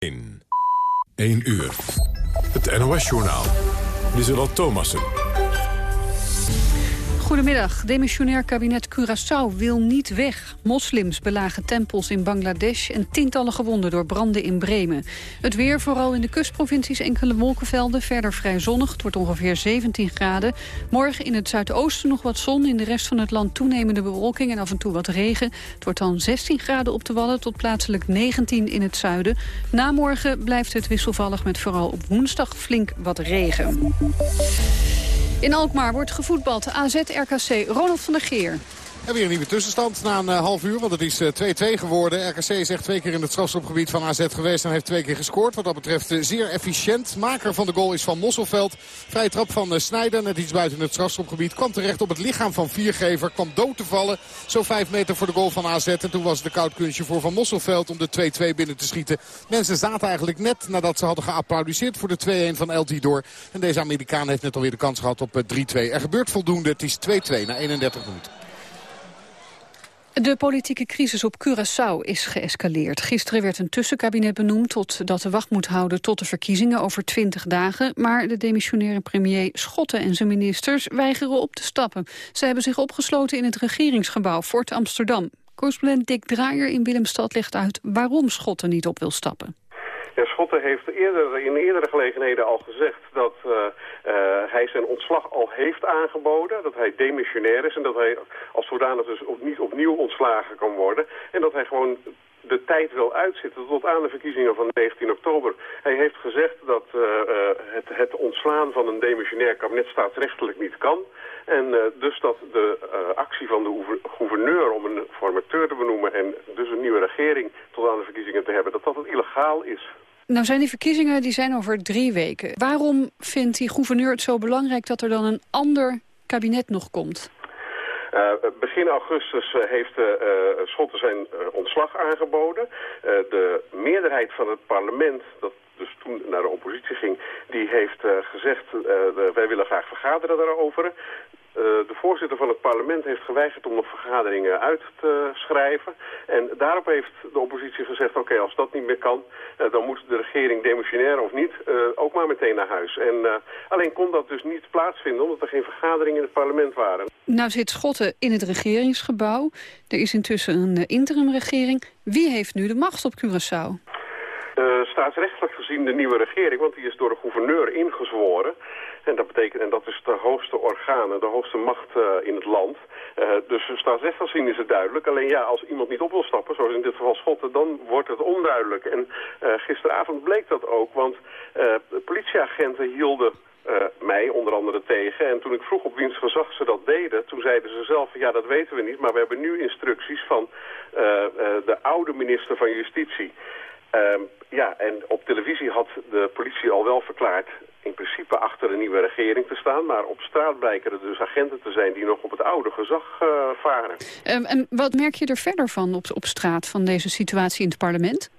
1. 1 uur. Het NOS-journaal. Lieselot Thomassen. Goedemiddag. Demissionair kabinet Curaçao wil niet weg. Moslims belagen tempels in Bangladesh... en tientallen gewonden door branden in Bremen. Het weer, vooral in de kustprovincies enkele wolkenvelden. Verder vrij zonnig, het wordt ongeveer 17 graden. Morgen in het zuidoosten nog wat zon. In de rest van het land toenemende bewolking en af en toe wat regen. Het wordt dan 16 graden op de Wallen tot plaatselijk 19 in het zuiden. Na morgen blijft het wisselvallig met vooral op woensdag flink wat regen. In Alkmaar wordt gevoetbald AZ-RKC Ronald van der Geer. En weer een nieuwe tussenstand na een uh, half uur, want het is 2-2 uh, geworden. RKC is echt twee keer in het strafschopgebied van AZ geweest en heeft twee keer gescoord. Wat dat betreft uh, zeer efficiënt. Maker van de goal is van Mosselveld. Vrije trap van Snijder, net iets buiten het strafschopgebied. Kwam terecht op het lichaam van Viergever. Kwam dood te vallen. Zo vijf meter voor de goal van AZ. En toen was het de koud kunstje voor Van Mosselveld om de 2-2 binnen te schieten. Mensen zaten eigenlijk net nadat ze hadden geapplaudiseerd voor de 2-1 van El Tidor. En deze Amerikaan heeft net alweer de kans gehad op 3-2. Er gebeurt voldoende. Het is 2-2 na 31 minuten. De politieke crisis op Curaçao is geëscaleerd. Gisteren werd een tussenkabinet benoemd totdat de wacht moet houden tot de verkiezingen over 20 dagen. Maar de demissionaire premier Schotten en zijn ministers weigeren op te stappen. Ze hebben zich opgesloten in het regeringsgebouw Fort Amsterdam. Correspondent Dick Draaier in Willemstad legt uit waarom Schotten niet op wil stappen. Ja, Schotten heeft eerder, in eerdere gelegenheden al gezegd dat uh, hij zijn ontslag al heeft aangeboden. Dat hij demissionair is en dat hij als zodanig dus niet opnieuw ontslagen kan worden. En dat hij gewoon de tijd wil uitzitten tot aan de verkiezingen van 19 oktober. Hij heeft gezegd dat uh, het, het, ontslaan van een demissionair kabinet staatsrechtelijk niet kan. En dus dat de actie van de gouverneur om een formateur te benoemen... en dus een nieuwe regering tot aan de verkiezingen te hebben... dat dat het is. Nou zijn die verkiezingen die zijn over drie weken. Waarom vindt die gouverneur het zo belangrijk dat er dan een ander kabinet nog komt? Uh, begin augustus uh, heeft uh, Schotten zijn ontslag aangeboden. de meerderheid van het parlement, dat dus toen naar de oppositie ging, die heeft gezegd... wij willen graag vergaderen daarover. Uh, de voorzitter van het parlement heeft geweigerd om nog vergaderingen uit te schrijven. En daarop heeft de oppositie gezegd, oké, okay, als dat niet meer kan, uh, dan moet de regering demissionair of niet uh, ook maar meteen naar huis. En alleen kon dat dus niet plaatsvinden omdat er geen vergaderingen in het parlement waren. Nou zit Schotten in het regeringsgebouw. Er is intussen een interimregering. Wie heeft nu de macht op Curaçao? staatsrechtelijk gezien de nieuwe regering, want die is door de gouverneur ingezworen. En dat betekent, en dat is de hoogste orgaan, de hoogste macht uh, in het land. Uh, dus staatsrechtelijk gezien is het duidelijk. Alleen ja, als iemand niet op wil stappen, zoals in dit geval Schotten, dan wordt het onduidelijk. En uh, gisteravond bleek dat ook, want politieagenten hielden mij onder andere tegen. En toen ik vroeg op wiens gezag ze dat deden, toen zeiden ze zelf, ja dat weten we niet, maar we hebben nu instructies van de oude minister van Justitie. Um, ja, en op televisie had de politie al wel verklaard in principe achter een nieuwe regering te staan. Maar op straat blijken er dus agenten te zijn die nog op het oude gezag uh, varen. Um, en wat merk je er verder van op, op straat van deze situatie in het parlement?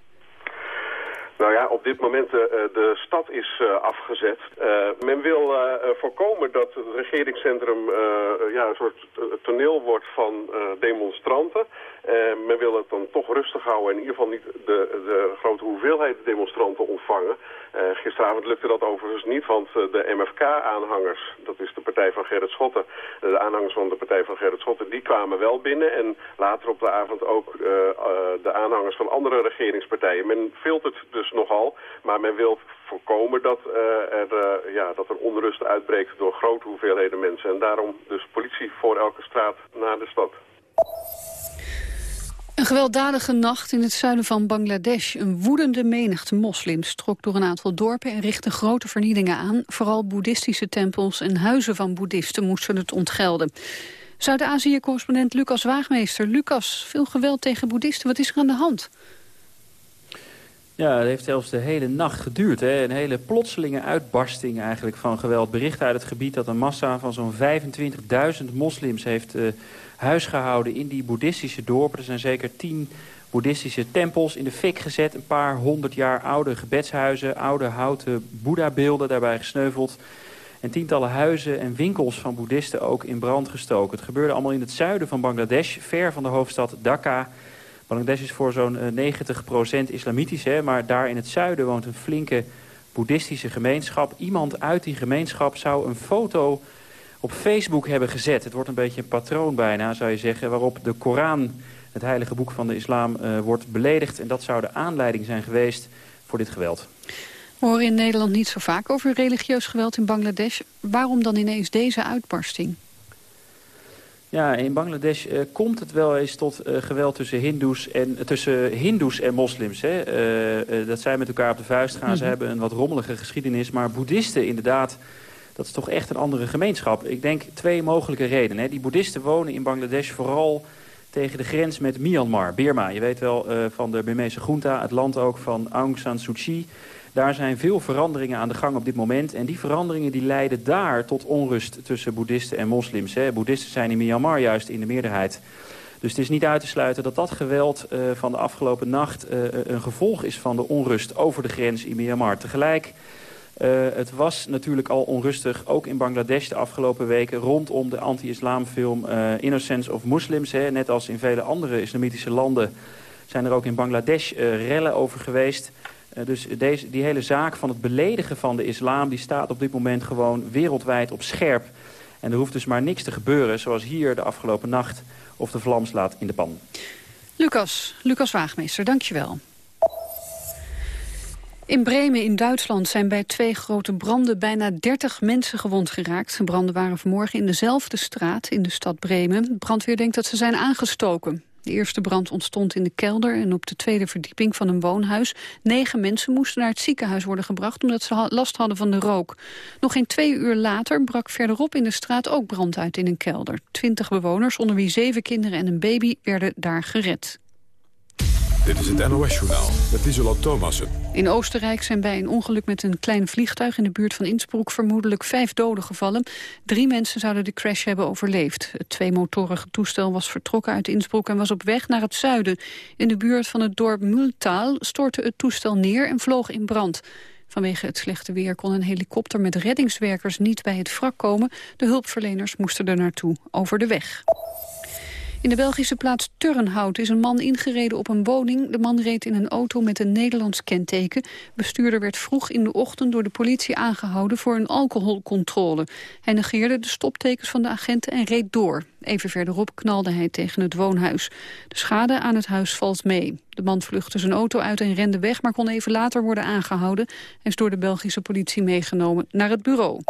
Nou ja, op dit moment uh, de stad is uh, afgezet. Uh, men wil voorkomen dat het regeringscentrum ja, een soort toneel wordt van demonstranten. Men wil het dan toch rustig houden en in ieder geval niet de, de grote hoeveelheid demonstranten ontvangen. gisteravond lukte dat overigens niet, want de MFK-aanhangers, dat is de partij van Gerrit Schotten, de aanhangers van de partij van Gerrit Schotten, die kwamen wel binnen. En later op de avond ook de aanhangers van andere regeringspartijen. Men filtert dus nogal. Maar men wil voorkomen dat, er, ja, dat er onrust uitbreekt door grote hoeveelheden mensen. En daarom dus politie voor elke straat naar de stad. Een gewelddadige nacht in het zuiden van Bangladesh. Een woedende menigte moslims trok door een aantal dorpen... en richtte grote vernielingen aan. Vooral boeddhistische tempels en huizen van boeddhisten moesten het ontgelden. Zuid-Azië-correspondent Lucas Waagmeester. Lucas, veel geweld tegen boeddhisten. Wat is er aan de hand? Ja, het heeft zelfs de hele nacht geduurd. Hè. Een hele plotselinge uitbarsting eigenlijk van geweld. Bericht uit het gebied dat een massa van zo'n 25.000 moslims heeft uh, huisgehouden in die boeddhistische dorpen. Er zijn zeker tien boeddhistische tempels in de fik gezet. Een paar honderd jaar oude gebedshuizen, oude houten boeddha-beelden daarbij gesneuveld. En tientallen huizen en winkels van boeddhisten ook in brand gestoken. Het gebeurde allemaal in het zuiden van Bangladesh, ver van de hoofdstad Dhaka... Bangladesh is voor zo'n 90% islamitisch, hè, maar daar in het zuiden woont een flinke boeddhistische gemeenschap. Iemand uit die gemeenschap zou een foto op Facebook hebben gezet. Het wordt een beetje een patroon bijna, zou je zeggen... waarop de Koran, het heilige boek van de islam, uh, wordt beledigd. En dat zou de aanleiding zijn geweest voor dit geweld. We horen in Nederland niet zo vaak over religieus geweld in Bangladesh. Waarom dan ineens deze uitbarsting? Ja, in Bangladesh uh, komt het wel eens tot uh, geweld tussen hindoes en, uh, tussen hindoes en moslims. Hè? dat zij met elkaar op de vuist gaan. Mm -hmm. Ze hebben een wat rommelige geschiedenis. Maar boeddhisten inderdaad dat is toch echt een andere gemeenschap. Ik denk twee mogelijke redenen. Hè. Die boeddhisten wonen in Bangladesh vooral tegen de grens met Myanmar, Birma. Je weet wel uh, van de Burmese junta, het land ook van Aung San Suu Kyi. Daar zijn veel veranderingen aan de gang op dit moment. En die veranderingen die leiden daar tot onrust tussen boeddhisten en moslims. Hè. Boeddhisten zijn in Myanmar juist in de meerderheid. Dus het is niet uit te sluiten dat dat geweld uh, van de afgelopen nacht... Uh, een gevolg is van de onrust over de grens in Myanmar. Tegelijk het was natuurlijk al onrustig, ook in Bangladesh de afgelopen weken... rondom de anti-islamfilm uh, Innocence of Muslims. Hè. Net als in vele andere islamitische landen zijn er ook in Bangladesh uh, rellen over geweest. dus deze, die hele zaak van het beledigen van de islam... die staat op dit moment gewoon wereldwijd op scherp. En er hoeft dus maar niks te gebeuren, zoals hier de afgelopen nacht... of de vlam slaat in de pan. Lucas, Lucas Waagmeester, dankjewel. In Bremen in Duitsland zijn bij twee grote branden bijna 30 mensen gewond geraakt. De branden waren vanmorgen in dezelfde straat in de stad Bremen. Brandweer denkt dat ze zijn aangestoken. De eerste brand ontstond in de kelder en op de tweede verdieping van een woonhuis. Negen mensen moesten naar het ziekenhuis worden gebracht omdat ze last hadden van de rook. Nog geen twee uur later brak verderop in de straat ook brand uit in een kelder. Twintig bewoners, onder wie zeven kinderen en een baby, werden daar gered. Dit is het NOS-journaal met Isola Thomassen. In Oostenrijk zijn bij een ongeluk met een klein vliegtuig... in de buurt van Innsbruck vermoedelijk vijf doden gevallen. Drie mensen zouden de crash hebben overleefd. Het tweemotorige toestel was vertrokken uit Innsbruck... en was op weg naar het zuiden. In de buurt van het dorp Multaal stortte het toestel neer en vloog in brand. Vanwege het slechte weer kon een helikopter met reddingswerkers niet bij het wrak komen. De hulpverleners moesten er naartoe over de weg. In de Belgische plaats Turnhout is een man ingereden op een woning. De man reed in een auto met een Nederlands kenteken. Bestuurder werd vroeg in de ochtend door de politie aangehouden voor een alcoholcontrole. Hij negeerde de stoptekens van de agenten en reed door. Even verderop knalde hij tegen het woonhuis. De schade aan het huis valt mee. De man vluchtte zijn auto uit en rende weg, maar kon even later worden aangehouden. Hij is door de Belgische politie meegenomen naar het bureau.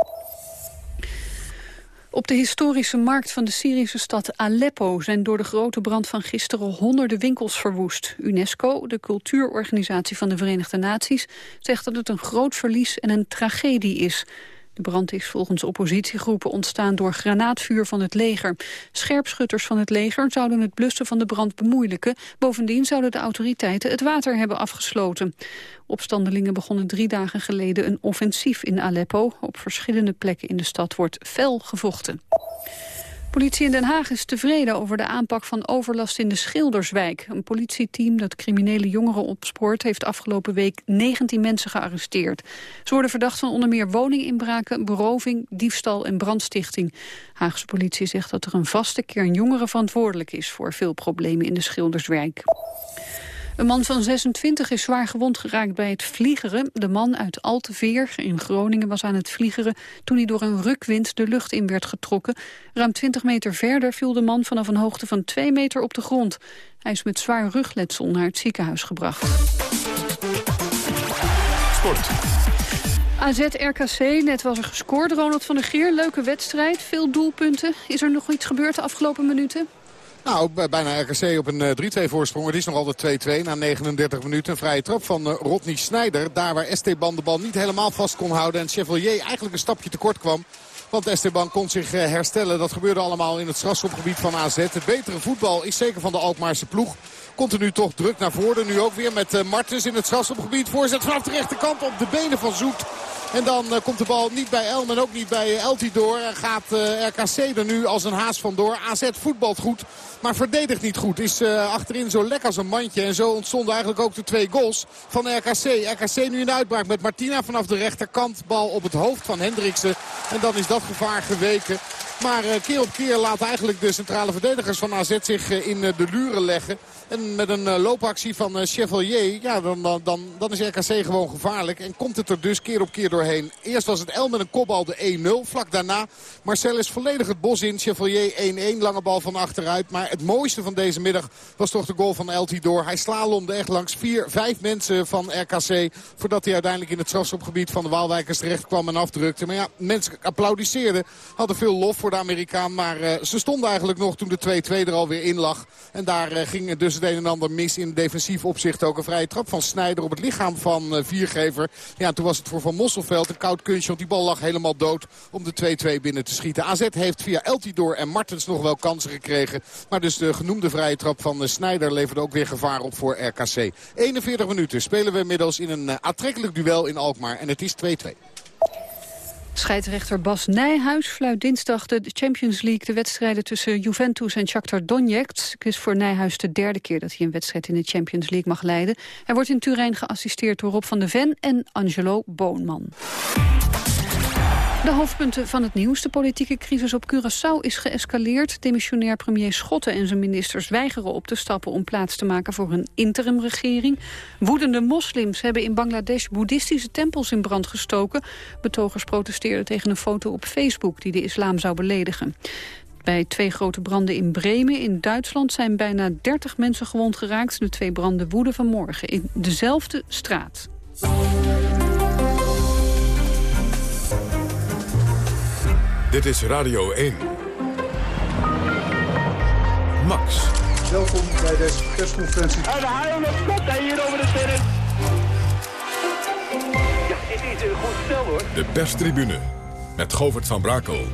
Op de historische markt van de Syrische stad Aleppo zijn door de grote brand van gisteren honderden winkels verwoest. UNESCO, de cultuurorganisatie van de Verenigde Naties, zegt dat het een groot verlies en een tragedie is. De brand is volgens oppositiegroepen ontstaan door granaatvuur van het leger. Scherpschutters van het leger zouden het blussen van de brand bemoeilijken. Bovendien zouden de autoriteiten het water hebben afgesloten. Opstandelingen begonnen drie dagen geleden een offensief in Aleppo. Op verschillende plekken in de stad wordt fel gevochten. Politie in Den Haag is tevreden over de aanpak van overlast in de Schilderswijk. Een politieteam dat criminele jongeren opspoort... heeft afgelopen week 19 mensen gearresteerd. Ze worden verdacht van onder meer woninginbraken, beroving, diefstal en brandstichting. Haagse politie zegt dat er een vaste kern jongeren verantwoordelijk is... voor veel problemen in de Schilderswijk. Een man van 26 is zwaar gewond geraakt bij het vliegeren. De man uit Alteveer in Groningen was aan het vliegeren... toen hij door een rukwind de lucht in werd getrokken. Ruim 20 meter verder viel de man vanaf een hoogte van 2 meter op de grond. Hij is met zwaar rugletsel naar het ziekenhuis gebracht. Sport. AZ-RKC, net was er gescoord. Ronald van der Geer, leuke wedstrijd, veel doelpunten. Is er nog iets gebeurd de afgelopen minuten? Nou, bijna RKC op een 3-2 voorsprong. Het is nog altijd 2-2 na 39 minuten. Een vrije trap van Rodney Snijder. Daar waar Esteban de bal niet helemaal vast kon houden. En Chevalier eigenlijk een stapje tekort kwam. Want Esteban kon zich herstellen. Dat gebeurde allemaal in het strafschopgebied van AZ. Het betere voetbal is zeker van de Alkmaarse ploeg. Komt er nu toch druk naar voren. Nu ook weer met Martens in het strafschopgebied. Voorzet vanaf de rechterkant op de benen van Zoet. En dan uh, komt de bal niet bij Elm en ook niet bij uh, Eltidoor. En gaat uh, RKC er nu als een haas vandoor. AZ voetbalt goed, maar verdedigt niet goed. Is achterin zo lekker als een mandje. En zo ontstonden eigenlijk ook de twee goals van RKC. RKC nu in uitbraak met Martina vanaf de rechterkant. Bal op het hoofd van Hendriksen. En dan is dat gevaar geweken. Maar keer op keer laten eigenlijk de centrale verdedigers van AZ zich in de luren leggen. En met een loopactie van Chevalier, ja, dan, dan, dan is RKC gewoon gevaarlijk. En komt het er dus keer op keer doorheen. Eerst was het El met een kopbal de 1-0. Vlak daarna Marcel volledig het bos in. Chevalier 1-1, lange bal van achteruit. Maar het mooiste van deze middag was toch de goal van El Tidor. Hij slalomde echt langs vier, vijf mensen van RKC. Voordat hij uiteindelijk in het strafschopgebied van de Waalwijkers terecht kwam en afdrukte. Maar ja, mensen applaudisseerden. Hadden veel lof voor de Amerikaan. Maar uh, ze stonden eigenlijk nog toen de 2-2 er alweer in lag. En daar uh, ging dus het een en ander mis in defensief opzicht. Ook een vrije trap van Snijder op het lichaam van uh, Viergever. Ja, toen was het voor Van Mosselveld een koud kunstje. Want die bal lag helemaal dood om de 2-2 binnen te schieten. AZ heeft via Eltidoor en Martens nog wel kansen gekregen. Maar dus de genoemde vrije trap van Snijder leverde ook weer gevaar op voor RKC. 41 minuten spelen we inmiddels in een aantrekkelijk duel in Alkmaar. En het is 2-2. Scheidsrechter Bas Nijhuis fluit dinsdag de Champions League... de wedstrijden tussen Juventus en Shakhtar Donetsk. Het is voor Nijhuis de derde keer dat hij een wedstrijd in de Champions League mag leiden. Hij wordt in Turijn geassisteerd door Rob van de Ven en Angelo Boonman. De hoofdpunten van het nieuws. De politieke crisis op Curaçao is geëscaleerd. Demissionair premier Schotten en zijn ministers weigeren op te stappen... om plaats te maken voor een interimregering. Woedende moslims hebben in Bangladesh boeddhistische tempels in brand gestoken. Betogers protesteerden tegen een foto op Facebook die de islam zou beledigen. Bij twee grote branden in Bremen in Duitsland zijn bijna 30 mensen gewond geraakt. De twee branden woeden vanmorgen in dezelfde straat. Dit is Radio 1. Max. Welkom bij deze persconferentie. En de haal komt hij hier over de terrein. Ja, dit is een goed stel hoor. De perstribune met Govert van Brakel.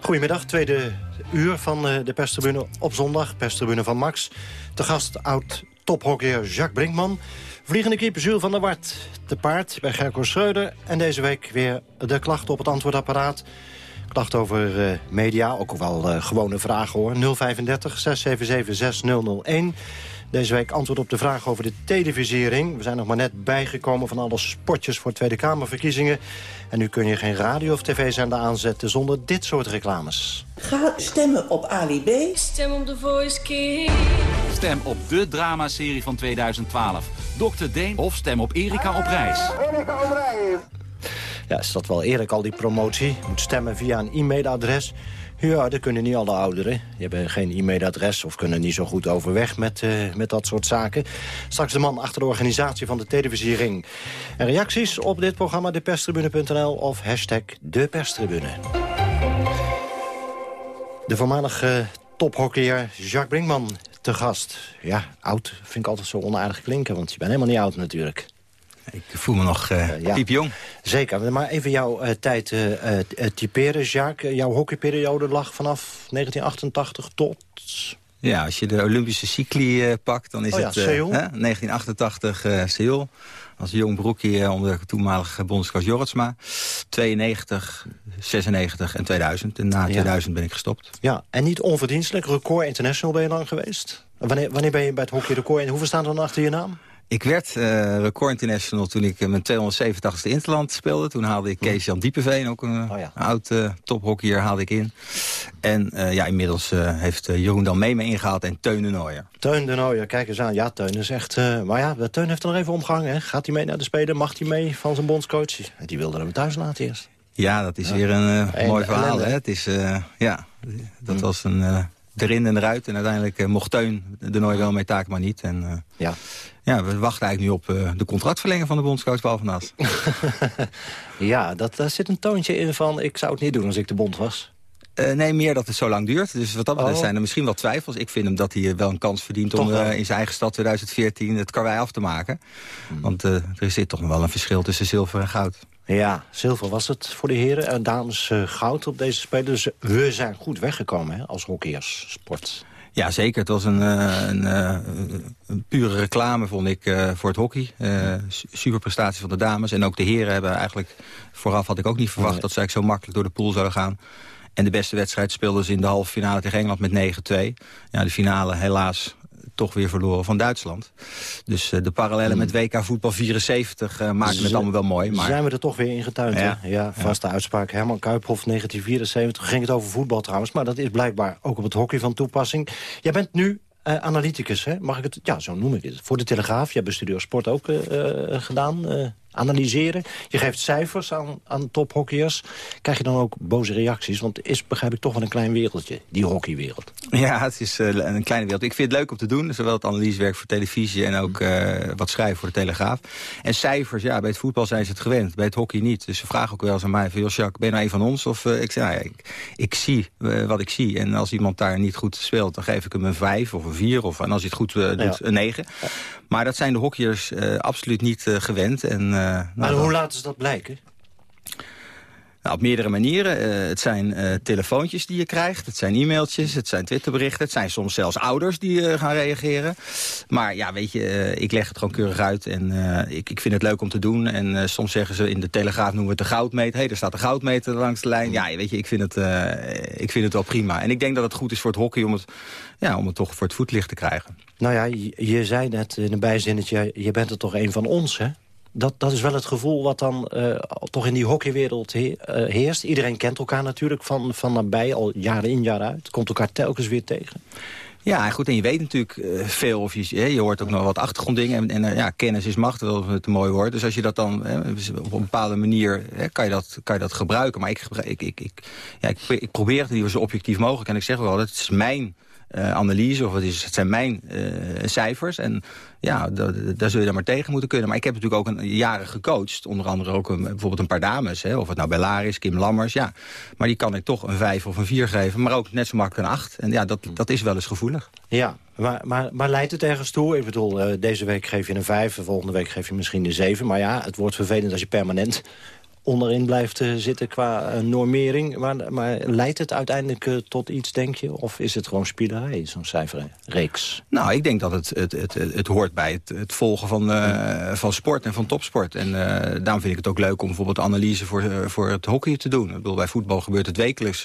Goedemiddag, tweede uur van eh, de perstribune op zondag. Perstribune van Max. Te gast oud tophockeyer Jacques Brinkman. Vliegende keeper Jules van der Wart. Te paard bij Gerco Schreuder. En deze week weer de klachten op het antwoordapparaat. Klacht over uh, media, ook wel uh, gewone vragen hoor. 035 677 6001. Deze week antwoord op de vraag over de televisiering. We zijn nog maar net bijgekomen van alle spotjes voor Tweede Kamerverkiezingen. En nu kun je geen radio- of tv-zender aanzetten zonder dit soort reclames. Ga stemmen op Ali B. Stem op de Voice King. Stem op de dramaserie van 2012. Dr. Deen of stem op Erika op reis. Erika op reis. Ja, is dat wel eerlijk, al die promotie? Je moet stemmen via een e-mailadres. Ja, dat kunnen niet alle ouderen. Die hebben geen e-mailadres of kunnen niet zo goed overweg met, uh, met dat soort zaken. Straks de man achter de organisatie van de televisiering. En reacties op dit programma deperstribune.nl of hashtag deperstribune. De voormalige tophockeyer Jacques Brinkman te gast. Ja, oud vind ik altijd zo onaardig klinken, want je bent helemaal niet oud natuurlijk. Ik voel me nog uh, ja. piepjong. Zeker, maar even jouw uh, tijd typeren, Jacques. Jouw hockeyperiode lag vanaf 1988 tot... Ja, als je de Olympische cycli pakt, dan is oh, ja, het Seoul. 1988 Seoul. Als jong broekje onder de toenmalige bondscoach Jorritsma. 92, 96 en 2000. En na 2000 ja. ben ik gestopt. Ja, en niet onverdienstelijk. Record International ben je lang geweest. Wanneer, wanneer ben je bij het hockey record en hoeveel staan er dan achter je naam? Ik werd uh, record international toen ik mijn 287ste Interland speelde. Toen haalde ik Kees-Jan Diepeveen, ook een, oh ja. oud uh, tophockeyer, haalde ik in. En uh, ja, inmiddels heeft Jeroen dan mee me ingehaald en Teun de Nooijer. Teun de Nooijer, kijk eens aan. Ja, Teun is echt... maar ja, Teun heeft er nog even omgehangen. Hè? Gaat hij mee naar de Spelen? Mag hij mee van zijn bondscoach? Die wilde hem thuis laten eerst. Ja, dat is ja. weer een mooi verhaal. Hè? Het is, ja, dat hm. was een erin en eruit. En uiteindelijk uh, mocht Teun de Nooijer wel mee taken, maar niet. En, uh, ja. ja, we wachten eigenlijk nu op uh, de contractverlenging van de bondscoach Paul van As. ja, dat, daar zit een toontje in van... ik zou het niet doen als ik de bond was. Uh, nee, meer dat het zo lang duurt. Dus wat dat betreft oh. zijn er misschien wel twijfels. Ik vind hem dat hij wel een kans verdient toch om uh, in zijn eigen stad 2014 het karwei af te maken. Hmm. Want uh, er zit toch nog wel een verschil tussen zilver en goud. Ja, zilver was het voor de heren. En dames goud op deze spelen. Dus we zijn goed weggekomen hè, als hockeyers sport. Ja, zeker. Het was een, een, een pure reclame, vond ik, uh, voor het hockey. Uh, superprestatie van de dames. En ook de heren hebben eigenlijk... Vooraf had ik ook niet verwacht nee. dat ze eigenlijk zo makkelijk door de pool zouden gaan. En de beste wedstrijd speelden ze in de halve finale tegen Engeland met 9-2. Ja, de finale helaas toch weer verloren van Duitsland. Dus de parallellen met WK voetbal 74 maken het allemaal wel mooi. Maar... Zijn we er toch weer in getuind, ja. ja vaste uitspraak. Herman Kuiphoff, 1974. Ging het over voetbal trouwens, maar dat is blijkbaar ook op het hockey van toepassing. Jij bent nu uh, analyticus, hè? mag ik het? Ja, zo noem ik het. Voor de Telegraaf, je hebt Studio Sport ook uh, gedaan analyseren. Je geeft cijfers aan, aan tophockeyers. Krijg je dan ook boze reacties? Want het is, begrijp ik, toch wel een klein wereldje, die hockeywereld. Ja, het is uh, een kleine wereld. Ik vind het leuk om te doen. Zowel het analysewerk voor televisie en ook uh, wat schrijven voor de Telegraaf. En cijfers, ja, bij het voetbal zijn ze het gewend. Bij het hockey niet. Dus ze vragen ook wel eens aan mij van... Jacques, ben je nou een van ons? Of uh, ik zeg, nou ja, ik, ik zie wat ik zie. En als iemand daar niet goed speelt, dan geef ik hem een vijf of een vier. Of, en als hij het goed doet, ja. een negen. Maar dat zijn de hockeyers absoluut niet gewend. En uh, maar hoe laten ze dat blijken? Nou, op meerdere manieren. Uh, het zijn uh, telefoontjes die je krijgt, het zijn e-mailtjes, het zijn Twitterberichten. Het zijn soms zelfs ouders die uh, gaan reageren. Maar ja, weet je, ik leg het gewoon keurig uit en ik, ik vind het leuk om te doen. En soms zeggen ze in de Telegraaf noemen we het de goudmeter. Hé, hey, er staat een goudmeter langs de lijn. Ja, weet je, ik vind, het, ik vind het wel prima. En ik denk dat het goed is voor het hockey om het, ja, om het toch voor het voetlicht te krijgen. Nou ja, je, zei net in een bijzinnetje, je bent er toch een van ons, hè? dat, dat is wel het gevoel wat dan uh, toch in die hockeywereld he, uh, heerst. Iedereen kent elkaar natuurlijk van, van nabij, al jaren in, jaar uit. Komt elkaar telkens weer tegen. Ja, goed, en je weet natuurlijk uh, veel. Of je, je hoort ook nog wat achtergronddingen. En, en ja, kennis is macht, wel het mooi woord. Dus als je dat dan op een bepaalde manier... kan, je dat, kan je dat gebruiken. Maar ik, ik, ik, ja, ik, probeer het liever zo objectief mogelijk. En ik zeg wel, dat is mijn uh, analyse, of het, is, het zijn mijn uh, cijfers. En ja, daar zul je dan maar tegen moeten kunnen. Maar ik heb natuurlijk ook een, jaren gecoacht. Onder andere ook een, bijvoorbeeld een paar dames. Hè, of het nou Bellaar is, Kim Lammers. Ja. Maar die kan ik toch een vijf of een vier geven. Maar ook net zo makkelijk een acht. En ja, dat, dat is wel eens gevoelig. Ja, maar, maar, maar leidt het ergens toe? Ik bedoel, uh, deze week geef je een vijf. Volgende week geef je misschien een zeven. Maar ja, het wordt vervelend als je permanent onderin blijft uh, zitten qua uh, normering. Maar, maar leidt het uiteindelijk uh, tot iets, denk je? Of is het gewoon spielerij, zo'n cijferreeks? Nou, ik denk dat het, het, het, het hoort bij het, het volgen van, van sport en van topsport. En daarom vind ik het ook leuk om bijvoorbeeld analyse voor, voor het hockey te doen. Ik bedoel, bij voetbal gebeurt het wekelijks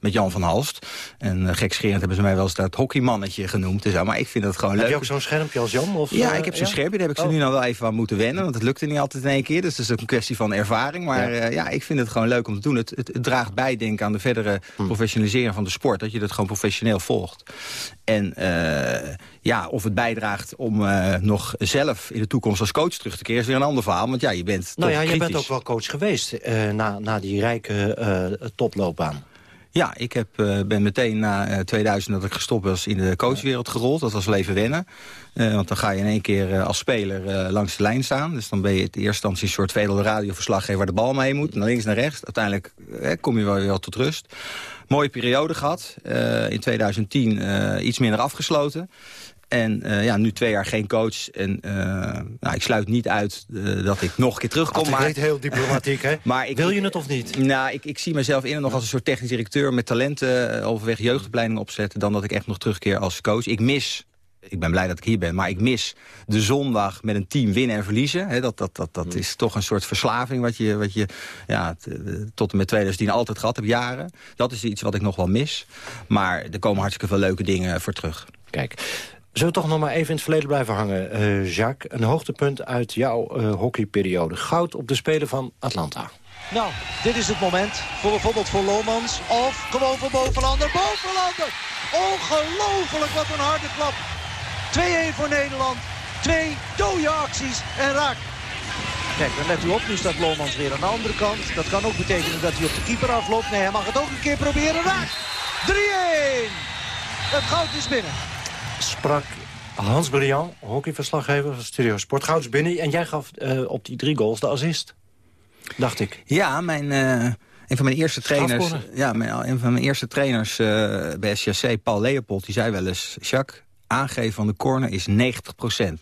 met Jan van Halst. En gekscherend hebben ze mij wel eens dat hockeymannetje genoemd. Dus, maar ik vind het gewoon leuk. Heb je ook zo'n schermpje als Jan? Of, ja, ik heb zo'n schermpje. Daar heb ik ze oh. nu nou wel even aan moeten wennen. Want het lukte niet altijd in één keer. Dus het is ook een kwestie van ervaring. Maar ja. Uh, ja. ik vind het gewoon leuk om te doen. Het, het, het draagt bij, denk ik, aan de verdere hm. professionalisering van de sport. Dat je dat gewoon professioneel volgt. En uh, ja, of het bijdraagt om uh, nog zelf in de toekomst als coach terug te keren... is weer een ander verhaal, want ja, je bent Nou ja, je bent ook wel coach geweest na, na die rijke toploopbaan. Ja, ik heb, uh, ben meteen na uh, 2000 dat ik gestopt was in de coachwereld gerold. Dat was wel even wennen. Uh, want dan ga je in één keer als speler langs de lijn staan. Dus dan ben je in eerste instantie een soort vedelde radioverslaggever... waar de bal mee moet, naar links naar rechts. Uiteindelijk kom je wel weer tot rust. Mooie periode gehad. in 2010 iets minder afgesloten. En uh, ja, nu twee jaar geen coach. En uh, nou, ik sluit niet uit uh, dat ik nog een keer terugkom. Dat heet heel diplomatiek, hè? maar ik, Wil je het of niet? Nou, ik, ik zie mezelf in nog als een soort technisch directeur... met talenten overweg jeugdopleiding opzetten... dan dat ik echt nog terugkeer als coach. Ik mis ik ben blij dat ik hier ben, maar ik mis de zondag met een team winnen en verliezen. He, dat dat, dat, dat mm. is toch een soort verslaving wat je, wat je ja, tot en met 2010 altijd gehad hebt, jaren. Dat is iets wat ik nog wel mis. Maar er komen hartstikke veel leuke dingen voor terug. Kijk, Zullen we toch nog maar even in het verleden blijven hangen, uh, Jacques? Een hoogtepunt uit jouw uh, hockeyperiode. Goud op de Spelen van Atlanta. Nou, dit is het moment. Voor bijvoorbeeld voor Lomans. Of gewoon voor Bovenlander. Bovenlander! Ongelooflijk, wat een harde klap. 2-1 voor Nederland. Twee dode acties en raak. Kijk, dan let u op. Nu staat Lomans weer aan de andere kant. Dat kan ook betekenen dat hij op de keeper afloopt. Nee, hij mag het ook een keer proberen. Raak! 3-1! Het goud is binnen sprak Hans Briand, hockeyverslaggever van Studio Sport. Gouds binnen en jij gaf uh, op die drie goals de assist, dacht ik. Ja, mijn... Uh... Een van mijn eerste trainers, ja, mijn, een van mijn eerste trainers uh, bij SJC, Paul Leopold, die zei wel eens... Jacques, aangeven van de corner is 90%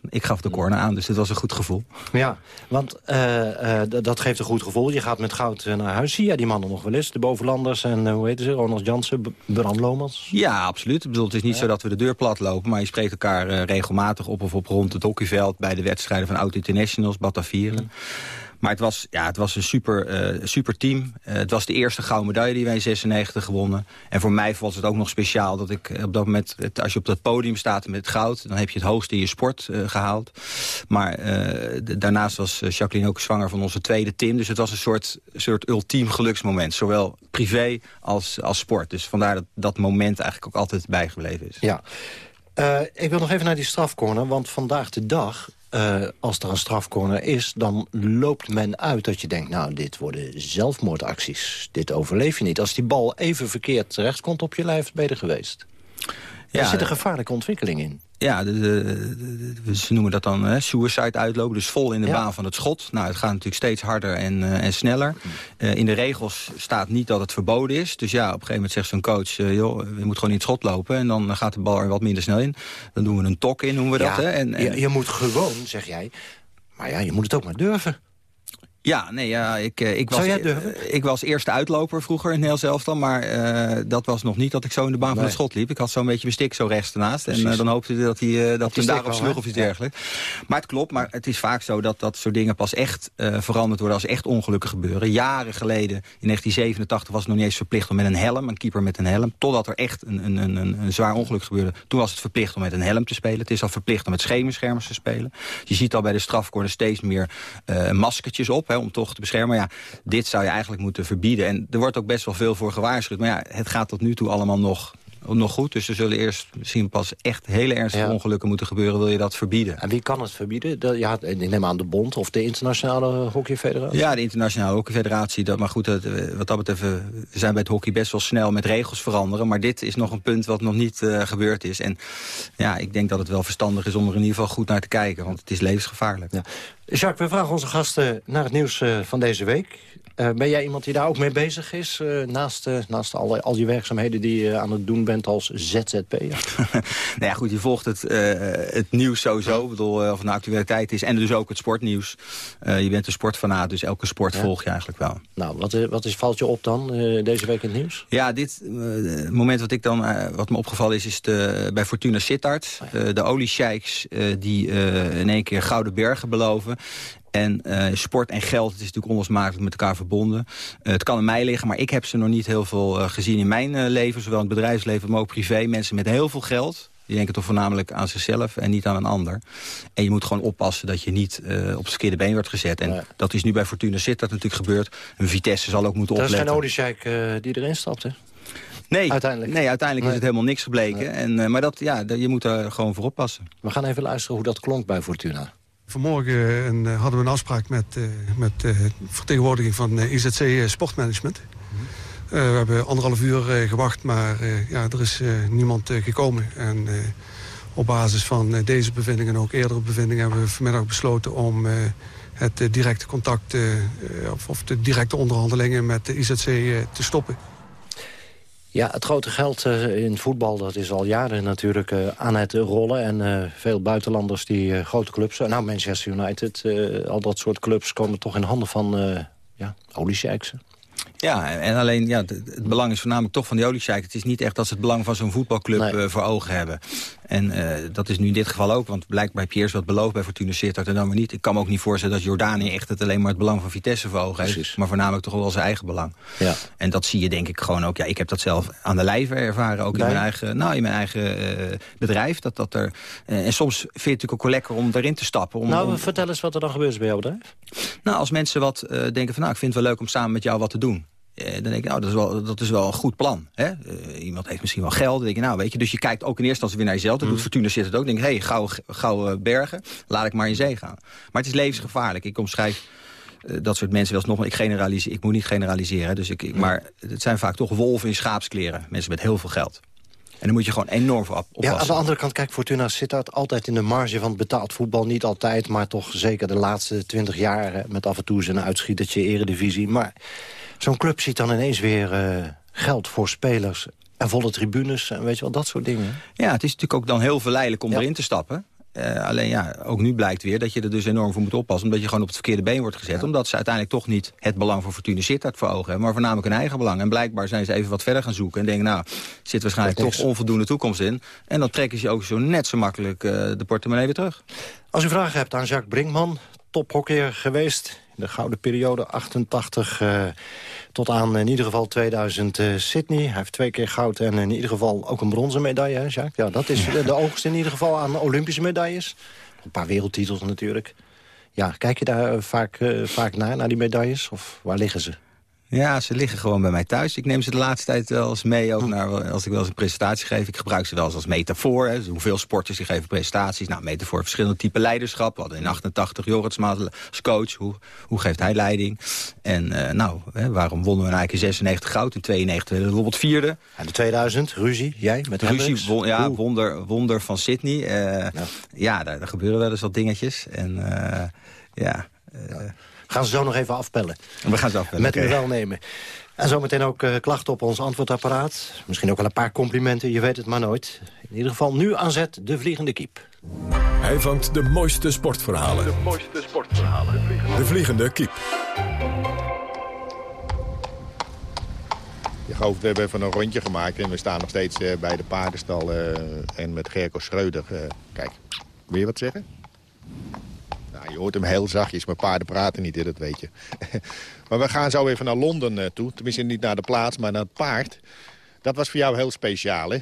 Ik gaf de corner aan, dus dit was een goed gevoel. Ja, want uh, uh, dat geeft een goed gevoel. Je gaat met goud eh, naar huis. Zie jij die mannen nog wel eens? De bovenlanders en hoe heet ze? Ronald Jansen, Bram Lomans? Ja, absoluut. Ik bedoel, het is niet zo dat we de deur plat lopen... maar je spreekt elkaar regelmatig op of op rond het hockeyveld... bij de wedstrijden van Oud Internationals, Batavieren. Maar het was, ja, het was een super, uh, super team. het was de eerste gouden medaille die wij in 96 gewonnen. En voor mij was het ook nog speciaal dat ik op dat moment... als je op dat podium staat met het goud... dan heb je het hoogste in je sport gehaald. Maar daarnaast was Jacqueline ook zwanger van onze tweede Tim. Dus het was een soort, soort ultiem geluksmoment. Zowel privé als, als sport. Dus vandaar dat dat moment eigenlijk ook altijd bijgebleven is. Ja. Ik wil nog even naar die strafcorner, want vandaag de dag... Uh, als er een strafcorner is, dan loopt men uit dat je denkt... nou, dit worden zelfmoordacties. Dit overleef je niet. Als die bal even verkeerd terecht komt op je lijf, ben je er geweest. Ja, er zit een gevaarlijke ontwikkeling in. Ja, de, ze noemen dat dan hè, suicide uitlopen. Dus vol in de baan van het schot. Nou, het gaat natuurlijk steeds harder en, uh, en sneller. Uh, in de regels staat niet dat het verboden is. Dus ja, op een gegeven moment zegt zo'n coach... Uh, joh, we moeten gewoon in het schot lopen. En dan gaat de bal er wat minder snel in. Dan doen we een tok in, noemen we dat. Hè? En, en... Je, je moet gewoon, zeg jij... Maar ja, je moet het ook maar durven. Ja, nee, ja, ik, eh, ik, was, e- ik was eerste uitloper vroeger in heel Elftal. Maar uh, dat was nog niet dat ik zo in de baan van het schot liep. Ik had zo'n beetje mijn stik zo rechts ernaast. En uh, dan hoopte dat hij, uh, dat hij daarop sloeg of iets dergelijks. Maar het klopt, maar het is vaak zo dat dat soort dingen pas echt veranderd worden... als echt ongelukken gebeuren. Jaren geleden, in 1987, was het nog niet eens verplicht om met een helm... een keeper met een helm, totdat er echt een, een, een, een zwaar ongeluk gebeurde. Toen was het verplicht om met een helm te spelen. Het is al verplicht om met schemerschermers te spelen. Je ziet al bij de strafcorner steeds meer maskertjes op om toch te beschermen. Maar ja, dit zou je eigenlijk moeten verbieden. En er wordt ook best wel veel voor gewaarschuwd. Maar ja, het gaat tot nu toe allemaal nog nog goed. Dus er zullen eerst misschien pas echt hele ernstige ongelukken moeten gebeuren... wil je dat verbieden. En wie kan het verbieden? Dat, ja, ik neem aan de bond of de internationale hockeyfederatie? Ja, de internationale hockeyfederatie. Dat, maar goed, dat, wat dat betreft, we zijn bij het hockey best wel snel met regels veranderen. Maar dit is nog een punt wat nog niet uh, gebeurd is. En ja, ik denk dat het wel verstandig is om er in ieder geval goed naar te kijken. Want het is levensgevaarlijk. Ja. Jacques, we vragen onze gasten naar het nieuws uh, van deze week. Uh, ben jij iemand die daar ook mee bezig is? Naast naast al, al die werkzaamheden die je aan het doen bent als ZZP'er? nou ja, goed, je volgt het, het nieuws sowieso. Ik bedoel, of het een actualiteit is. En dus ook het sportnieuws. je bent een sportfanaat, dus elke sport volg je eigenlijk wel. Nou, wat, wat is, valt je op dan deze week in het nieuws? Ja, dit moment wat, ik dan, wat me opgevallen is, is de, bij Fortuna Sittard. Oh de oliesheiks die in één keer gouden bergen beloven. En uh, sport en geld, het is natuurlijk onlosmakelijk met elkaar verbonden. Uh, het kan aan mij liggen, maar ik heb ze nog niet heel veel uh, gezien in mijn leven. Zowel in het bedrijfsleven, maar ook privé. Mensen met heel veel geld. Die denken toch voornamelijk aan zichzelf en niet aan een ander. En je moet gewoon oppassen dat je niet op het verkeerde been wordt gezet. En dat is nu bij Fortuna Zit dat natuurlijk gebeurt. Een Vitesse zal ook moeten opletten. Dat is geen die erin stapt, hè? Nee, uiteindelijk, nee, uiteindelijk is het helemaal niks gebleken. Nee. En, maar dat, ja, je moet er gewoon voor oppassen. We gaan even luisteren hoe dat klonk bij Fortuna. Vanmorgen een, uh, hadden we een afspraak met, uh, met vertegenwoordiging van IZC Sportmanagement. we hebben anderhalf uur gewacht, maar ja, er is niemand gekomen. En op basis van deze bevinding en ook eerdere bevindingen... hebben we vanmiddag besloten om het directe contact... of, of de directe onderhandelingen met de IZC te stoppen. Ja, het grote geld uh, in voetbal dat is al jaren natuurlijk uh, aan het rollen. En uh, veel buitenlanders die grote clubs... nou, Manchester United, al dat soort clubs komen toch in handen van ja, oliesheiks. Ja, en alleen ja, het, belang is voornamelijk toch van die oliesheik. Het is niet echt dat ze het belang van zo'n voetbalclub nee. voor ogen hebben. En uh, dat is nu in dit geval ook, want blijkbaar heb je eerst wat beloofd bij Fortuna Sittard en dan weer niet. Ik kan me ook niet voorstellen dat Jordanië echt het alleen maar het belang van Vitesse voor ogen heeft. Precies. Maar voornamelijk toch wel zijn eigen belang. Ja. En dat zie je denk ik gewoon ook. Ja, ik heb dat zelf aan de lijve ervaren, ook in mijn eigen, nou, in mijn eigen uh, bedrijf. Dat, dat er, uh, en soms vind je het natuurlijk ook wel lekker om erin te stappen. Om, nou, om, vertel eens wat er dan gebeurt bij jouw bedrijf. Nou, als mensen wat denken van nou, ik vind het wel leuk om samen met jou wat te doen. Uh, dan denk ik, nou, dat is wel, dat is wel een goed plan. Hè? Uh, iemand heeft misschien wel geld. Dan denk je, nou, weet je, dus je kijkt ook in eerste instantie weer naar jezelf. Dat mm. doet Fortuna zit het ook. denk hé, hey, gauw, gauw bergen, laat ik maar in zee gaan. Maar het is levensgevaarlijk. Ik omschrijf uh, dat soort mensen wel eens nog, ik, generaliseer, ik moet niet generaliseren. Dus ik, ik, maar het zijn vaak toch wolven in schaapskleren. Mensen met heel veel geld. En dan moet je gewoon enorm voor oppassen. Ja, aan de andere kant, kijk, Fortuna zit dat altijd in de marge van betaald voetbal. Niet altijd, maar toch zeker de laatste twintig jaar... met af en toe zijn uitschietertje eredivisie. Maar zo'n club ziet dan ineens weer uh, geld voor spelers en volle tribunes en weet je wel, dat soort dingen. Ja, het is natuurlijk ook dan heel verleidelijk om ja. erin te stappen. Uh, alleen ja, ook nu blijkt weer dat je er dus enorm voor moet oppassen. Omdat je gewoon op het verkeerde been wordt gezet. Ja. Omdat ze uiteindelijk toch niet het belang van Fortuna Sittard voor ogen hebben. Maar voornamelijk hun eigen belang. En blijkbaar zijn ze even wat verder gaan zoeken. En denken, nou, zit waarschijnlijk toch onvoldoende toekomst in. En dan trekken ze ook zo net zo makkelijk uh, de portemonnee weer terug. Als u vragen hebt aan Jacques Brinkman tophockeyer geweest. In de gouden periode 88 uh, tot aan in ieder geval 2000 uh, Sydney. Hij heeft twee keer goud en in ieder geval ook een bronzen medaille, hè, Jacques? Ja, dat is de oogst in ieder geval aan Olympische medailles. Een paar wereldtitels natuurlijk. Ja, kijk je daar vaak, vaak naar, naar die medailles? Of waar liggen ze? Ja, ze liggen gewoon bij mij thuis. Ik neem ze de laatste tijd wel eens mee, ook naar, als ik wel eens een presentatie geef. Ik gebruik ze wel eens als metafoor. Hè. Hoeveel sporters die geven presentaties. Nou, metafoor verschillende typen leiderschap. We hadden in 88 Jorritsma als coach. Hoe, hoe geeft hij leiding? En uh, nou, hè, waarom wonnen we eigenlijk in 96 goud? In 92 bijvoorbeeld vierde. En de 2000, ruzie, jij met Ruzie, won, ja, wonder, wonder van Sydney. Uh, ja, ja daar, daar, gebeuren wel eens wat dingetjes. En uh, ja... ja gaan ze zo nog even afpellen. We gaan ze afpellen. Met okay. u welnemen. En zometeen ook uh, klachten op ons antwoordapparaat. Misschien ook wel een paar complimenten, je weet het maar nooit. In ieder geval nu aan zet de Vliegende Kiep. Hij vangt de mooiste sportverhalen. De mooiste sportverhalen. De Vliegende, de vliegende Kiep. Je geloof, we hebben even een rondje gemaakt en we staan nog steeds uh, bij de paardenstal uh, en met Gerko Schreuder. kijk, wil je wat zeggen? Je hoort hem heel zachtjes, maar paarden praten niet, dat weet je. maar we gaan zo even naar Londen uh, toe. Tenminste, niet naar de plaats, maar naar het paard. Dat was voor jou heel speciaal, hè?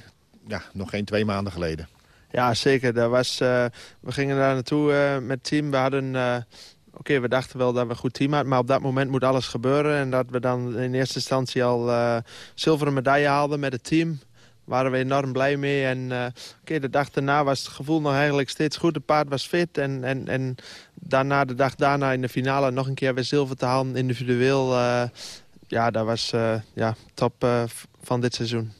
Ja, nog geen twee maanden geleden. Ja, zeker. Dat was, uh, we gingen daar naartoe uh, met het team. We hadden... Oké, we dachten wel dat we een goed team hadden, maar op dat moment moet alles gebeuren. En dat we dan in eerste instantie al zilveren medaille haalden met het team waren we enorm blij mee. En uh, okay, de dag daarna was het gevoel nog eigenlijk steeds goed. Het paard was fit. En, en, en daarna, de dag daarna in de finale nog een keer weer zilver te halen individueel. Uh, ja, dat was uh, ja, top van dit seizoen.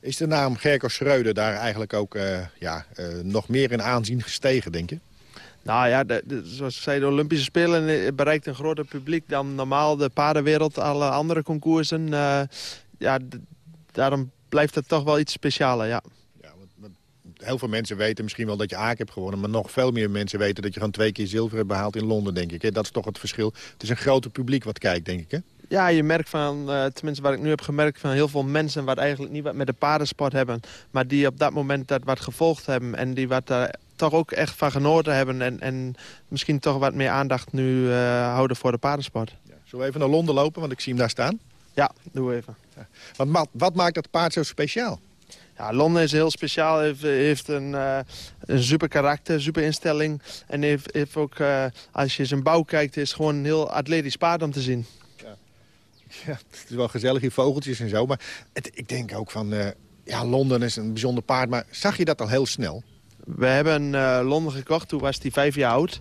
Is de naam Gerko Schreuder daar eigenlijk ook ja, nog meer in aanzien gestegen, denk je? Nou ja, de, de, zoals ik zei, de Olympische Spelen bereikt een groter publiek dan normaal de paardenwereld, alle andere concoursen. ja, daarom blijft het toch wel iets specialer, ja. ja want, heel veel mensen weten misschien wel dat je Aak hebt gewonnen... maar nog veel meer mensen weten dat je gewoon twee keer zilver hebt behaald in Londen, denk ik. Hè? Dat is toch het verschil. Het is een groter publiek wat kijkt, denk ik, hè? Ja, je merkt van, uh, tenminste wat ik nu heb gemerkt... van heel veel mensen wat eigenlijk niet wat met de paardensport hebben... maar die op dat moment dat wat gevolgd hebben... en die wat daar toch ook echt van genoten hebben... en, en misschien toch wat meer aandacht nu uh, houden voor de paardensport. Ja. Zullen we even naar Londen lopen, want ik zie hem daar staan? Ja, doe even. Wat, wat maakt dat paard zo speciaal? Ja, Londen is heel speciaal. Heeft, heeft een, uh, een super karakter, super instelling. En heeft, heeft ook, uh, als je zijn bouw kijkt, is gewoon een heel atletisch paard om te zien. Ja, ja het is wel gezellig, hier vogeltjes en zo. Maar het, ik denk ook van, uh, ja, Londen is een bijzonder paard. Maar zag je dat al heel snel? We hebben Londen gekocht, toen was hij vijf jaar oud.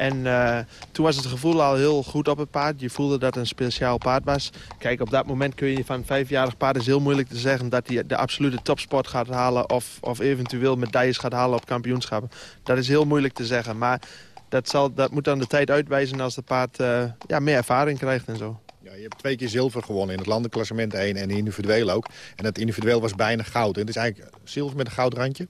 En uh, toen was het gevoel al heel goed op het paard. Je voelde dat het een speciaal paard was. Kijk, op dat moment kun je van vijfjarig paard... is heel moeilijk te zeggen dat hij de absolute topsport gaat halen... of, of eventueel medailles gaat halen op kampioenschappen. Dat is heel moeilijk te zeggen. Maar dat, zal, dat moet dan de tijd uitwijzen als het paard uh, ja, meer ervaring krijgt en zo. Ja, je hebt twee keer zilver gewonnen in het landenklassement 1 en individueel ook. En dat individueel was bijna goud. Het is eigenlijk zilver met een goudrandje.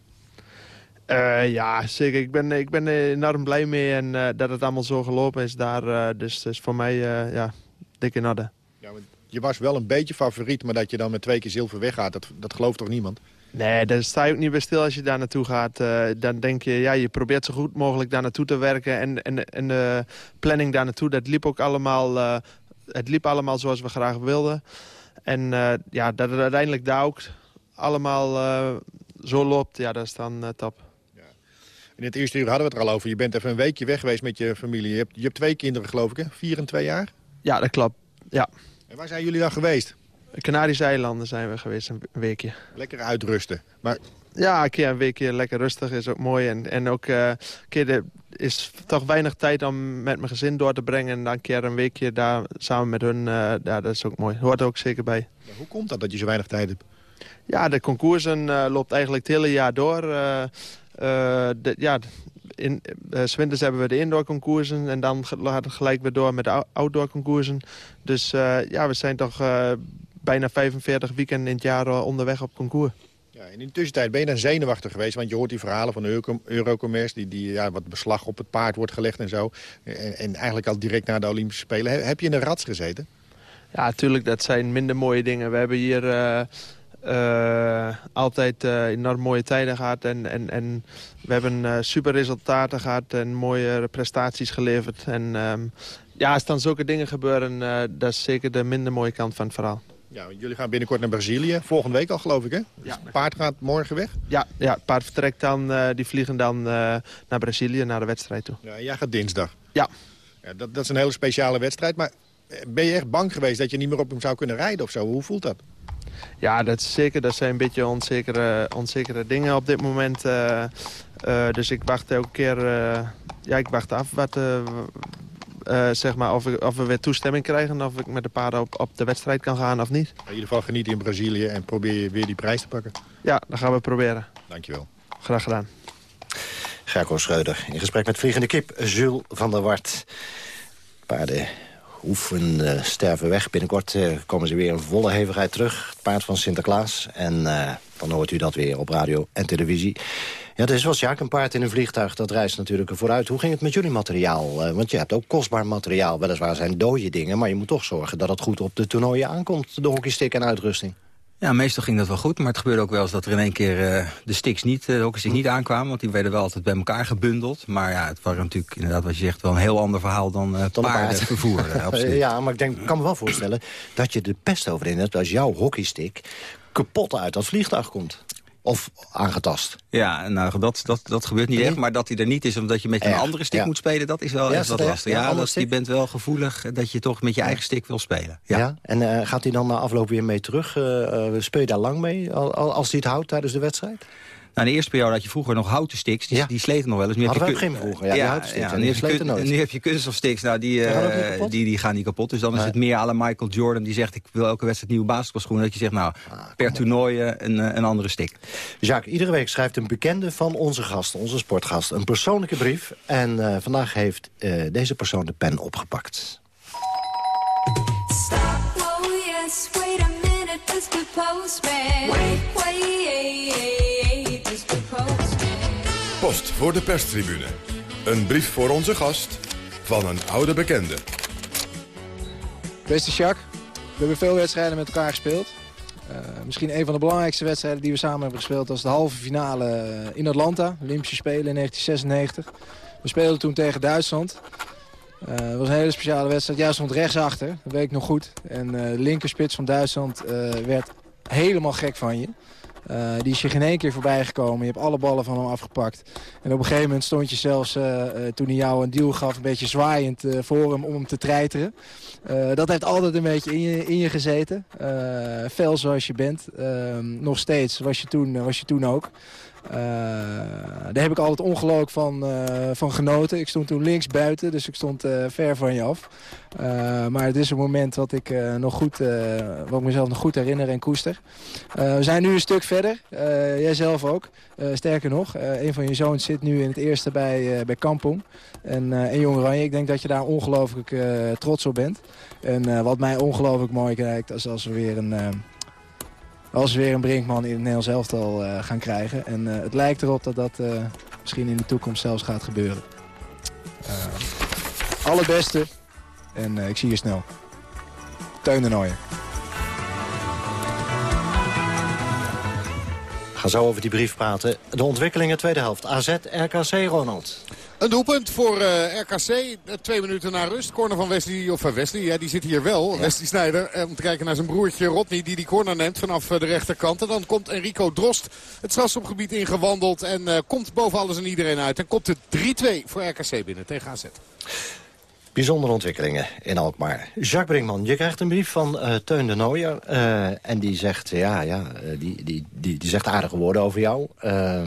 Uh, ja, zeker. Ik ben, ik ben enorm blij mee en uh, dat het allemaal zo gelopen is daar. Uh, dus, dus voor mij, ja, dik in orde. Ja, je was wel een beetje favoriet, maar dat je dan met twee keer zilver weggaat, dat, dat gelooft toch niemand? Nee, daar sta je ook niet bij stil als je daar naartoe gaat. dan denk je, ja, je probeert zo goed mogelijk daar naartoe te werken. En, en, en de planning daar naartoe, dat liep ook allemaal, het liep allemaal zoals we graag wilden. En ja, dat het uiteindelijk daar ook allemaal zo loopt, ja, dat is dan top. In het eerste uur hadden we het er al over. Je bent even een weekje weg geweest met je familie. Je hebt, je hebt twee kinderen, geloof ik, hè? Vier en twee jaar? Ja, dat klopt. Ja. En waar zijn jullie dan geweest? Canarische eilanden zijn we geweest, een weekje. Lekker uitrusten. Maar... Ja, een keer een weekje lekker rustig is ook mooi. En, en ook uh, keer de, is toch weinig tijd om met mijn gezin door te brengen. En dan een keer een weekje daar samen met hun, uh, ja, dat is ook mooi. Hoort er ook zeker bij. Ja, hoe komt dat dat je zo weinig tijd hebt? Ja, de concoursen uh, loopt eigenlijk het hele jaar door. Uh, de, ja, in uh, winters hebben we de indoor concoursen en dan gaat het gelijk weer door met de outdoor concoursen. Dus uh, ja, we zijn toch bijna 45 weekenden in het jaar onderweg op concours. Ja, en in de tussentijd ben je dan zenuwachtig geweest, want je hoort die verhalen van Euro Eurocommerce, die, die ja, wat beslag op het paard wordt gelegd en zo. En, en eigenlijk al direct naar de Olympische Spelen. Heb je in een rats gezeten? Ja, natuurlijk, dat zijn minder mooie dingen. We hebben hier altijd enorm mooie tijden gehad. En, en, en we hebben super resultaten gehad en mooie prestaties geleverd. En ehm, ja, als dan zulke dingen gebeuren, dat is zeker de minder mooie kant van het verhaal. Ja, jullie gaan binnenkort naar Brazilië. Volgende week al, geloof ik, hè? Ja. het paard gaat morgen weg? Ja, ja het paard vertrekt dan. Uh, die vliegen dan uh, naar Brazilië, naar de wedstrijd toe. Ja, jij gaat dinsdag? Ja. ja dat, dat is een hele speciale wedstrijd. Maar eh, ben je echt bang geweest dat je niet meer op hem zou kunnen rijden of zo? Hoe voelt dat? Ja, dat is zeker. Dat zijn een beetje onzekere, onzekere dingen op dit moment. Uh, dus ik wacht elke keer... ja, ik wacht af wat, uh, zeg maar of, we, of we weer toestemming krijgen... of ik met de paarden op, op de wedstrijd kan gaan of niet. In ieder geval geniet in Brazilië en probeer je weer die prijs te pakken. Ja, dat gaan we proberen. Dankjewel. Graag gedaan. Gerko Schreuder in gesprek met Vliegende Kip, Jules van der Wart. Paarden hoeven uh, sterven weg. Binnenkort uh, komen ze weer in volle hevigheid terug. Het paard van Sinterklaas. En uh, dan hoort u dat weer op radio en televisie. Ja, er is wel Sjaak, een paard in een vliegtuig. Dat reist natuurlijk vooruit. Hoe ging het met jullie materiaal? Want je hebt ook kostbaar materiaal. Weliswaar zijn dode dingen, maar je moet toch zorgen... dat het goed op de toernooien aankomt, de hockeystick en uitrusting. Ja, meestal ging dat wel goed, maar het gebeurde ook wel eens dat er in één keer uh, de sticks niet, de hockeystick niet aankwamen. Want die werden wel altijd bij elkaar gebundeld. Maar ja, het was natuurlijk inderdaad wat je zegt wel een heel ander verhaal dan uh, paardenvervoer. ja, maar ik denk, kan me wel voorstellen dat je de pest over in hebt als jouw hockeystick kapot uit dat vliegtuig komt. Of aangetast. Ja, nou, dat, dat, dat gebeurt niet echt. Maar dat hij er niet is omdat je met een andere stick moet spelen... dat is wel ja, wat lastig. Ja, dat, je bent wel gevoelig dat je toch met je eigen stick wil spelen. Ja. En uh, gaat hij dan na afloop weer mee terug? Uh, speel je daar lang mee als hij het houdt tijdens de wedstrijd? Nou, in de eerste periode had je vroeger nog houten sticks. Die, ja. die sleten nog wel eens. Nu heb je geen vroeger. Ja, ja, ja nu, heb je, nooit. nu heb je kunststofsticks. Nou, die, uh, die, die gaan niet kapot. Dus dan is het meer alle Michael Jordan. Die zegt, ik wil elke wedstrijd nieuwe basketbalschoenen. Dat je zegt, nou, ah, per toernooi een, een andere stick. Jacques, iedere week schrijft een bekende van onze gasten, onze sportgast, een persoonlijke brief. En uh, vandaag heeft uh, deze persoon de pen opgepakt. Stop, oh yes, wait a minute, Mr. Postman. Wait, wait, Voor de perstribune. Een brief voor onze gast van een oude bekende. Beste Jacques, we hebben veel wedstrijden met elkaar gespeeld. Uh, misschien een van de belangrijkste wedstrijden die we samen hebben gespeeld... was de halve finale eh, in Atlanta, Olympische Spelen in 1996. We speelden toen tegen Duitsland. Uh, het was een hele speciale wedstrijd. Jij stond rechtsachter, dat weet ik nog goed. En de linkerspits van Duitsland werd helemaal gek van je. Uh, die is je geen één keer voorbij gekomen. Je hebt alle ballen van hem afgepakt. En op een gegeven moment stond je zelfs, uh, toen hij jou een deal gaf... een beetje zwaaiend voor hem om hem te treiteren. dat heeft altijd een beetje in je, in je gezeten. fel zoals je bent. Ehm, nog steeds was je toen, was je toen ook. Uh, daar heb ik altijd ongelooflijk van, uh, van genoten. Ik stond toen links buiten, dus ik stond uh, ver van je af. maar het is een moment wat ik, nog goed, wat mezelf nog goed herinner en koester. we zijn nu een stuk verder, jij zelf ook. sterker nog, een van je zoons zit nu in het eerste bij, bij Kampong. En, en Jong Oranje, ik denk dat je daar ongelooflijk trots op bent. En wat mij ongelooflijk mooi kijkt, is als we weer een als we weer een Brinkman in het Nederlands elftal uh, gaan krijgen. En uh, het lijkt erop dat dat uh, misschien in de toekomst zelfs gaat gebeuren. allerbeste en ik zie je snel. Teun de Nooijen. Gaan zo over die brief praten. De ontwikkelingen tweede helft. AZ, RKC, Ronald. Een doelpunt voor uh, eh, RKC. Twee minuten na rust. Corner van Wesley. Of uh, Wesley, ja, die zit hier wel. Ja. Wesley Snijder. Om te kijken naar zijn broertje Rodney. Die die corner neemt vanaf de rechterkant. En dan komt Enrico Drost het strafschopgebied ingewandeld. En komt boven alles en iedereen uit. En komt het 3-2 voor RKC binnen tegen AZ. Bijzondere ontwikkelingen in Alkmaar. Jacques Brinkman, je krijgt een brief van uh, Teun de Nooijer. Uh, en die zegt, ja, ja, die, die, die, die zegt aardige woorden over jou. Uh,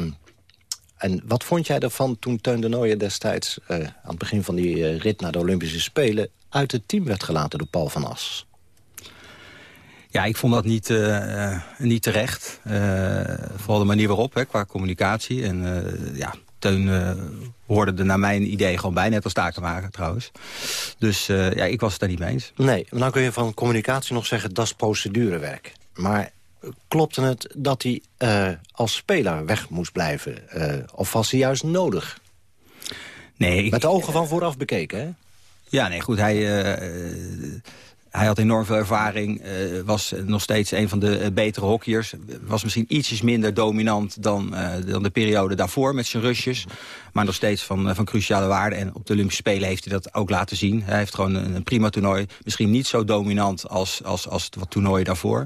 en wat vond jij ervan toen Teun de Nooijer destijds... Uh, aan het begin van die uh, rit naar de Olympische Spelen... uit het team werd gelaten door Paul van As? Ja, ik vond dat niet, uh, niet terecht. vooral de manier waarop, hè, qua communicatie. En ja, Teun hoorde er naar mijn idee gewoon bij, net als takenwagen trouwens. Dus ja, ik was het daar niet mee eens. Nee, maar dan kun je van communicatie nog zeggen, dat is procedurewerk. Maar klopte het dat hij uh, als speler weg moest blijven? Uh, of was hij juist nodig? Nee. Met de ogen van vooraf bekeken, hè? Ja, nee, goed. Hij, uh, hij had enorm veel ervaring, uh, was nog steeds een van de betere hockeyers. Was misschien ietsjes minder dominant dan, dan de periode daarvoor met zijn rusjes. Maar nog steeds van, van cruciale waarde. En op de Olympische Spelen heeft hij dat ook laten zien. Hij heeft gewoon een, prima toernooi. Misschien niet zo dominant als, als, als wat toernooien daarvoor.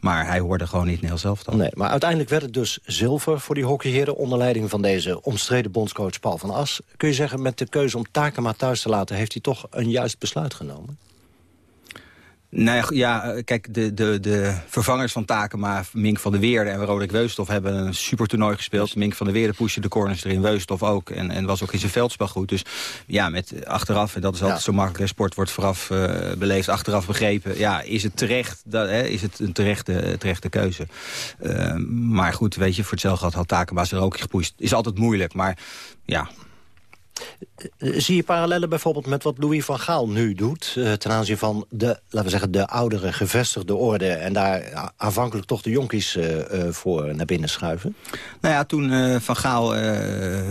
Maar hij hoorde gewoon niet heel zelf dan. Nee, maar uiteindelijk werd het dus zilver voor die hockeyheren... onder leiding van deze omstreden bondscoach Paul van As. Kun je zeggen, met de keuze om Takema thuis te laten... heeft hij toch een juist besluit genomen? Nee, ja, eh, kijk, de, de, de vervangers van Takema, Mink van der Weerde en Roderick Weustof hebben een supertoernooi gespeeld. Mink van der Weerde pushte de corners erin, Weustof ook. En, en was ook in zijn veldspel goed. Dus ja, met achteraf, en dat is altijd zo makkelijk, sport wordt vooraf uh, beleefd, achteraf begrepen. Ja, is het terecht, dat, hè, is het een terechte, terechte keuze. Uh, maar goed, weet je, voor hetzelfde had Takema er ook gepusht. Is altijd moeilijk, maar ja, Zie je parallellen bijvoorbeeld met wat Louis van Gaal nu doet... Uh, ten aanzien van de, laten we zeggen, de oudere gevestigde orde... en daar aanvankelijk toch de jonkies uh, uh, voor naar binnen schuiven? Nou ja, toen Van Gaal,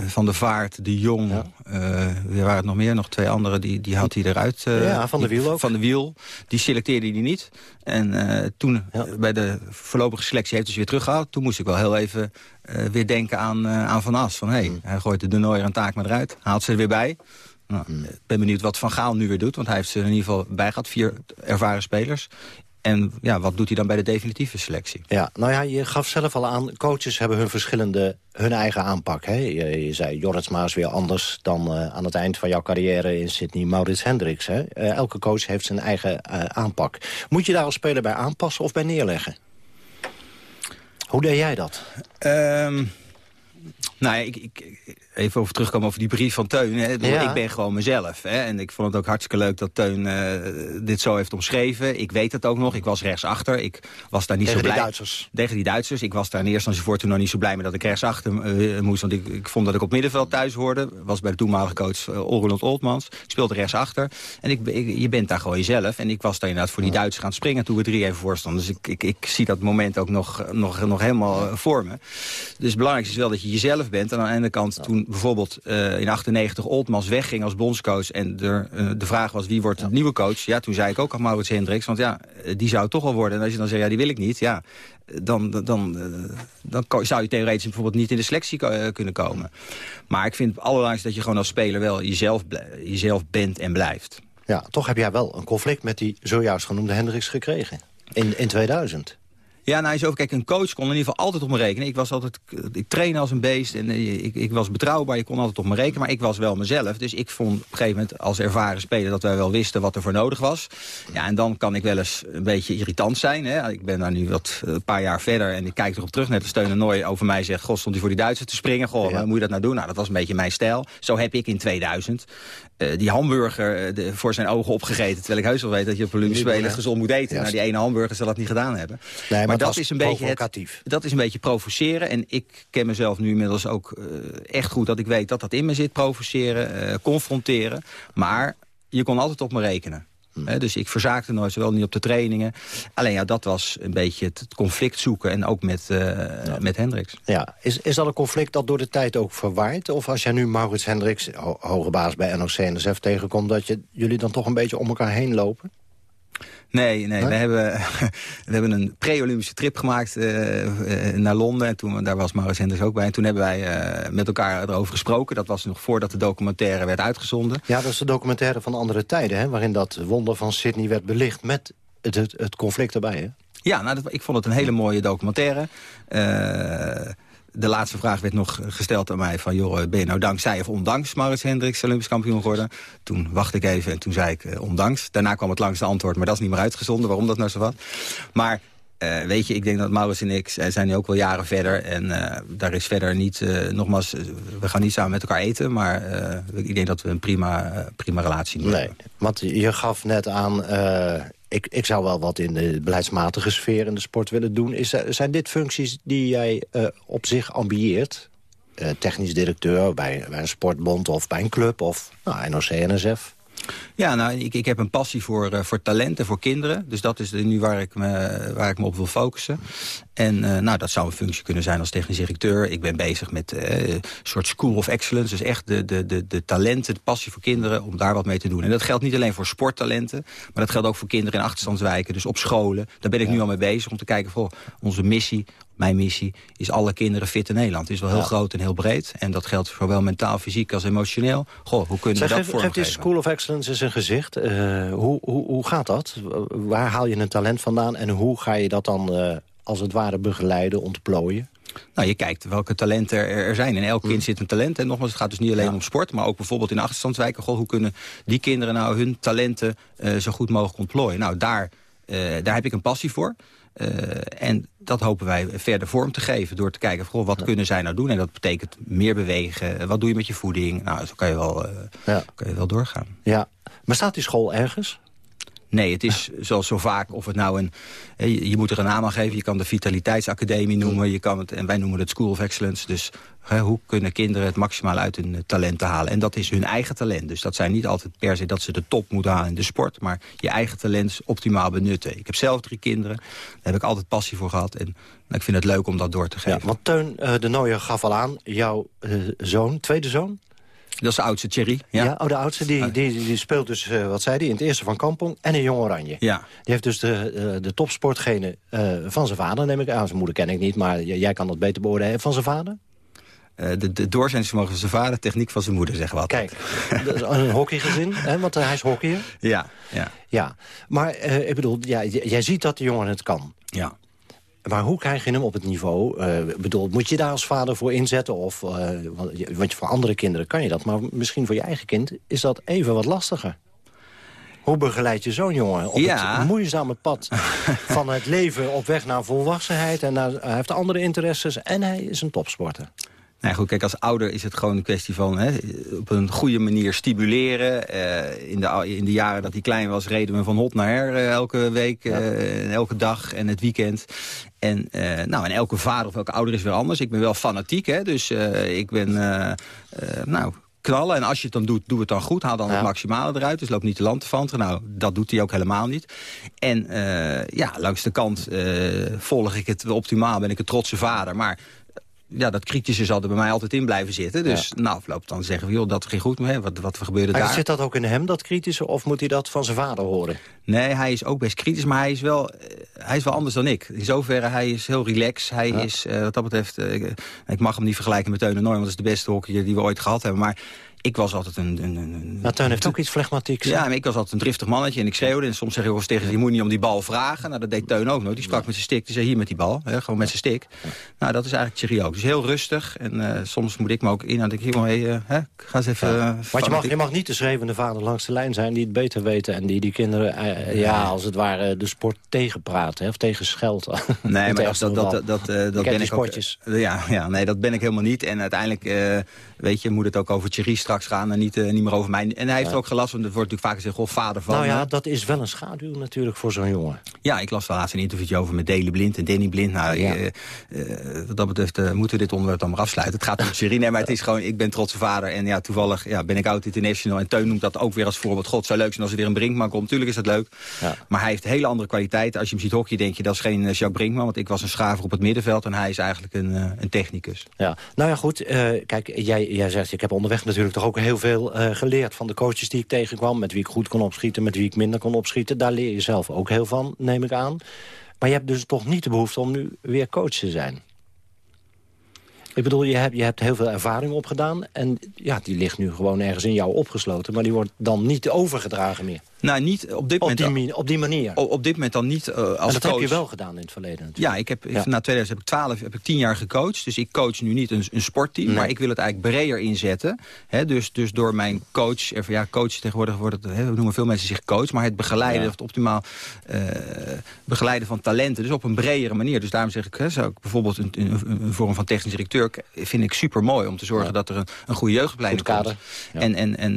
Van de Vaart, De Jong... Ja. er waren het nog meer, nog twee anderen, die, die had hij eruit. ja, Van de Wiel ook. Van de Wiel, die selecteerde hij niet. En toen, ja. bij de voorlopige selectie, heeft hij ze weer teruggehaald. Toen moest ik wel heel even uh, weer denken aan, uh, aan Van As. Van, hey, mm. Hij gooit de Denoyer een taak maar eruit, haalt ze er weer bij. Nou, mm. Ik ben benieuwd wat Van Gaal nu weer doet. Want hij heeft ze in ieder geval bij gehad. Vier ervaren spelers. En ja, wat doet hij dan bij de definitieve selectie? Ja, nou ja, je gaf zelf al aan, coaches hebben hun verschillende, hun eigen aanpak. Hè? Je, je zei, Jorritsma is weer anders dan uh, aan het eind van jouw carrière in Sydney Maurits Hendricks. Hè? Uh, elke coach heeft zijn eigen uh, aanpak. Moet je daar als speler bij aanpassen of bij neerleggen? Hoe deed jij dat? Um, nou, ik, ik, even over terugkomen over die brief van Teun. Hè. Ik ben gewoon mezelf. Hè. En ik vond het ook hartstikke leuk dat Teun uh, dit zo heeft omschreven. Ik weet het ook nog. Ik was rechtsachter. Ik was daar niet Tegen zo blij. die Duitsers? Tegen die Duitsers. Ik was daar in eerste instantie voor toen nog niet zo blij mee dat ik rechtsachter uh, moest. Want ik, ik, vond dat ik op middenveld thuis hoorde. Was bij de toenmalige coach uh, Olroland Oldmans. Ik speelde rechtsachter. En ik, ik, je bent daar gewoon jezelf. En ik was daar inderdaad voor die Duitsers gaan springen toen we drie even voor stonden. Dus ik, ik, ik zie dat moment ook nog, nog, nog helemaal voor me. Dus het belangrijkste is wel dat je jezelf bent. En aan de ene kant toen bijvoorbeeld uh, in 98 Oltmans wegging als bondscoach... en er, uh, de vraag was wie wordt de nieuwe coach... ja, toen zei ik ook aan Maurits Hendricks... want ja, die zou het toch wel worden. En als je dan zegt, ja, die wil ik niet... ja, dan, dan, dan, dan zou je theoretisch bijvoorbeeld niet in de selectie kunnen komen. Maar ik vind het allerbelangrijkste dat je gewoon als speler wel jezelf, jezelf bent en blijft. Ja, toch heb jij wel een conflict met die zojuist genoemde Hendricks gekregen. In, in 2000. Ja, nou, zo, kijk, een coach kon in ieder geval altijd op me rekenen. Ik was altijd, ik trainde als een beest en eh, ik, ik was betrouwbaar. Je kon altijd op me rekenen, maar ik was wel mezelf. Dus ik vond op een gegeven moment als ervaren speler dat wij wel wisten wat er voor nodig was. Ja, en dan kan ik wel eens een beetje irritant zijn. Hè. Ik ben daar nu wat een paar jaar verder en ik kijk erop terug. Net als Steun Nooy over mij zegt, god, stond hij voor die Duitsers te springen. Goh, ja. moet je dat nou doen? Nou, dat was een beetje mijn stijl. Zo heb ik in 2000 uh, die hamburger de, voor zijn ogen opgegeten. Terwijl ik heus wel weet dat je op Olympische Spelen gezond moet eten. Nou, die ene hamburger zal dat niet gedaan hebben. Nee, maar, maar dat is een beetje het, dat is een beetje provoceren. En ik ken mezelf nu inmiddels ook uh, echt goed dat ik weet dat dat in me zit. Provoceren, confronteren. Maar je kon altijd op me rekenen. He, dus ik verzaakte nooit, zowel niet op de trainingen. Alleen ja, dat was een beetje het conflict zoeken. En ook met, uh, ja. met Hendricks. Ja, is, is dat een conflict dat door de tijd ook verwaait? Of als jij nu Maurits Hendricks, ho hoge baas bij NOC-NSF, tegenkomt... dat je, jullie dan toch een beetje om elkaar heen lopen? Nee, nee, we hebben, we hebben een pre-Olympische trip gemaakt uh, uh, naar Londen. En toen, daar was Maurits Hendricks ook bij. En toen hebben wij uh, met elkaar erover gesproken. Dat was nog voordat de documentaire werd uitgezonden. Ja, dat is de documentaire van andere tijden. Hè, waarin dat wonder van Sydney werd belicht met het, het, het conflict erbij. Hè? Ja, nou, dat, ik vond het een hele mooie documentaire de laatste vraag werd nog gesteld aan mij van... joh, ben je nou dankzij of ondanks Maurits Hendricks Olympisch kampioen geworden? Toen wachtte ik even en toen zei ik uh, ondanks. Daarna kwam het langste antwoord, maar dat is niet meer uitgezonden. Waarom dat nou zo wat? Maar uh, weet je, ik denk dat Maurits en ik zijn nu ook wel jaren verder. En uh, daar is verder niet, uh, nogmaals, we gaan niet samen met elkaar eten. Maar ik denk dat we een prima, prima relatie hebben. Nee, want je gaf net aan ik, ik zou wel wat in de beleidsmatige sfeer in de sport willen doen. Is, zijn dit functies die jij uh, op zich ambieert? Uh, technisch directeur bij, bij, een sportbond of bij een club of nou, NOC, NSF? Ja, nou, ik, ik heb een passie voor, uh, voor talenten, voor kinderen. Dus dat is nu waar ik me, waar ik me op wil focussen. En uh, nou, dat zou een functie kunnen zijn als technisch directeur. Ik ben bezig met uh, een soort school of excellence. Dus echt de, de, de, de talenten, de passie voor kinderen, om daar wat mee te doen. En dat geldt niet alleen voor sporttalenten, maar dat geldt ook voor kinderen in achterstandswijken. Dus op scholen. Daar ben ik nu al mee bezig om te kijken voor onze missie mijn missie is alle kinderen fit in Nederland. Het is wel heel groot en heel breed. En dat geldt zowel mentaal, fysiek als emotioneel. Goh, hoe kunnen we dat vormgeven? Geef die School of Excellence eens een gezicht. Uh, hoe, hoe, hoe gaat dat? Waar haal je een talent vandaan? En hoe ga je dat dan uh, als het ware begeleiden, ontplooien? Nou, je kijkt welke talenten er, er zijn. En elk kind mm. zit een talent. En nogmaals, het gaat dus niet alleen om sport... maar ook bijvoorbeeld in achterstandswijken. Goh, hoe kunnen die kinderen nou hun talenten uh, zo goed mogelijk ontplooien? Nou, daar, daar heb ik een passie voor. Uh, en dat hopen wij verder vorm te geven door te kijken... Goh, wat kunnen zij nou doen? En dat betekent meer bewegen. Wat doe je met je voeding? Nou, zo kan je wel, uh, ja. kan je wel doorgaan. Ja. Maar staat die school ergens? Nee, het is zoals zo vaak of het nou een... Je moet er een naam aan geven. Je kan de Vitaliteitsacademie noemen. Je kan het, en wij noemen het School of Excellence. Dus hè, hoe kunnen kinderen het maximaal uit hun eh, talenten halen? En dat is hun eigen talent. Dus dat zijn niet altijd per se dat ze de top moeten halen in de sport. Maar je eigen talent optimaal benutten. Ik heb zelf drie kinderen. Daar heb ik altijd passie voor gehad. En nou, ik vind het leuk om dat door te geven. Ja, want Teun uh, de Nooier gaf al aan. Jouw uh, zoon, tweede zoon? Dat is de oudste, Thierry. Ja, ja oh, de oudste, die, die, die speelt dus, uh, wat zei hij, in het eerste van Kampong en in Jong Oranje. Ja. Die heeft dus de, uh, de topsportgene uh, van zijn vader, neem ik aan. Zijn moeder ken ik niet, maar jij kan dat beter beoordelen. Van zijn vader? de, de doorzettingsvermogen van zijn vader, techniek van zijn moeder, zeggen we altijd. Kijk, dat is een hockeygezin, hè, want hij is hockeyer. Ja, ja. ja. Maar ik bedoel, ja, jij ziet dat de jongen het kan. Ja. Maar hoe krijg je hem op het niveau? Uh, bedoel, moet je daar als vader voor inzetten? Of, uh, want voor andere kinderen kan je dat. Maar misschien voor je eigen kind is dat even wat lastiger. Hoe begeleid je zo'n jongen op ja. het moeizame pad van het leven op weg naar volwassenheid? En naar, hij heeft andere interesses en hij is een topsporter. Nou goed, kijk, als ouder is het gewoon een kwestie van hè, op een goede manier stimuleren. Uh, in, de, in de jaren dat hij klein was, reden we van hot naar her uh, elke week, uh, elke dag en het weekend. En, nou, en elke vader of elke ouder is weer anders. Ik ben wel fanatiek, hè, dus ik ben, nou, knallen. En als je het dan doet, doe het dan goed. Haal dan ja. het maximale eruit. Dus loop niet te land te vanteren. Nou, dat doet hij ook helemaal niet. En ja, langs de kant volg ik het optimaal. Ben ik een trotse vader. Maar ja, dat kritische zal er bij mij altijd in blijven zitten. Dus ja. nou, afloop dan zeggen we, joh, dat ging goed. Hè? Wat, wat gebeurde maar daar? Zit dat ook in hem, dat kritische? Of moet hij dat van zijn vader horen? Nee, hij is ook best kritisch, maar hij is wel, hij is wel anders dan ik. In zoverre, hij is heel relaxed. Hij ja. is, uh, wat dat betreft, uh, ik mag hem niet vergelijken met Teun en Nooi, want dat is de beste hockeyer die we ooit gehad hebben. Maar ik was altijd een... een, een maar Teun heeft ook iets flegmatieks. Ja, maar ik was altijd een driftig mannetje en ik schreeuwde. En soms zeg ik ook eens tegen je moet niet om die bal vragen. Nou, dat deed Teun ook nooit. Die sprak met zijn stick. Die zei hier met die bal. Hè, gewoon met zijn stick. Nou, dat is eigenlijk Thierry ook. Dus heel rustig. En uh, soms moet ik me ook in. Dan denk ik, hey, uh, hè, ga eens even... Ja. Want je mag, je mag niet de schreeuwende vader langs de lijn zijn... die het beter weten en die die kinderen, eh, ja, als het ware, de sport tegenpraten. Hè, of tegen scheld. Nee, maar dat, dat, dat, dat, dat ben ik ook... Ja, ja, nee, dat ben ik helemaal niet. En uiteindelijk, weet je, moet het ook over Thierry straks gaan... en niet, niet meer over mij. En hij heeft ja. ook gelast, want het wordt natuurlijk vaak gezegd... goh, vader van... Nou ja, dat is wel een schaduw natuurlijk voor zo'n jongen. Ja, ik las laatst een interviewtje over met Dele Blind en Danny Blind. Nou, ja. uh, uh, wat dat betreft moeten we dit onderwerp dan maar afsluiten. Het gaat om nee, maar het is gewoon... ik ben trotse vader en ja, toevallig ja, ben ik oud international... en Teun noemt dat ook weer als voorbeeld. God, zou leuk zijn als er weer een Brinkman komt. Tuurlijk is dat leuk. Ja. Maar hij heeft hele andere kwaliteiten. Als je hem ziet hockey, denk je, dat is geen Jacques Brinkman... want ik was een schaver op het middenveld en hij is eigenlijk een, een technicus. Ja, nou ja, goed. kijk, jij, jij zegt, ik heb onderweg natuurlijk toch ook heel veel geleerd... van de coaches die ik tegenkwam, met wie ik goed kon opschieten... met wie ik minder kon opschieten. Daar leer je zelf ook heel van, neem ik aan. Maar je hebt dus toch niet de behoefte om nu weer coach te zijn? Ik bedoel, je hebt, je hebt heel veel ervaring opgedaan... en ja, die ligt nu gewoon ergens in jou opgesloten... maar die wordt dan niet overgedragen meer. Nou, niet op dit op moment... Die, op die manier? Op, op dit moment dan niet uh, als en dat coach. heb je wel gedaan in het verleden natuurlijk. Ja, ik heb, ja. na 2012 heb ik tien jaar gecoacht. Dus ik coach nu niet een, een sportteam, nee. maar ik wil het eigenlijk breder inzetten. Dus, dus door mijn coach... Even, ja, coach tegenwoordig wordt het... He, we noemen veel mensen zich coach... maar het begeleiden, ja. het optimaal uh, begeleiden van talenten. Dus op een bredere manier. Dus daarom zeg ik, zou ik bijvoorbeeld een, een, een vorm van technisch directeur Vind ik super mooi om te zorgen dat er een, een goede jeugdopleiding komt. En, en, en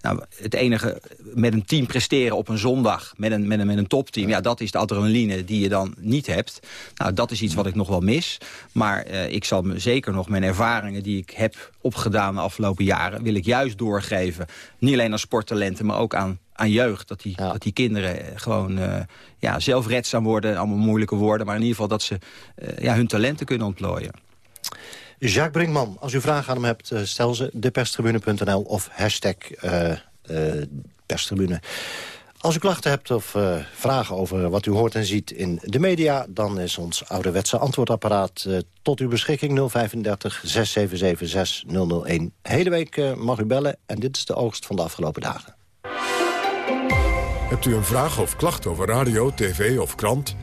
nou, het enige met een team presteren op een zondag met een, met een, met een topteam... Ja, dat is de adrenaline die je dan niet hebt. Nou, dat is iets wat ik nog wel mis. Maar ik zal me zeker nog mijn ervaringen die ik heb opgedaan de afgelopen jaren... wil ik juist doorgeven. Niet alleen aan sporttalenten, maar ook aan aan jeugd. Dat die, dat die kinderen gewoon uh, ja, zelfredzaam worden. Allemaal moeilijke woorden. Maar in ieder geval dat ze uh, ja, hun talenten kunnen ontplooien. Jacques Brinkman, als u vragen aan hem hebt, uh, stel ze deperstribune.nl of hashtag perstribune. Als u klachten hebt of uh, vragen over wat u hoort en ziet in de media... dan is ons ouderwetse antwoordapparaat uh, tot uw beschikking 035 677 6001. Hele week uh, mag u bellen en dit is de oogst van de afgelopen dagen. Hebt u een vraag of klacht over radio, tv of krant?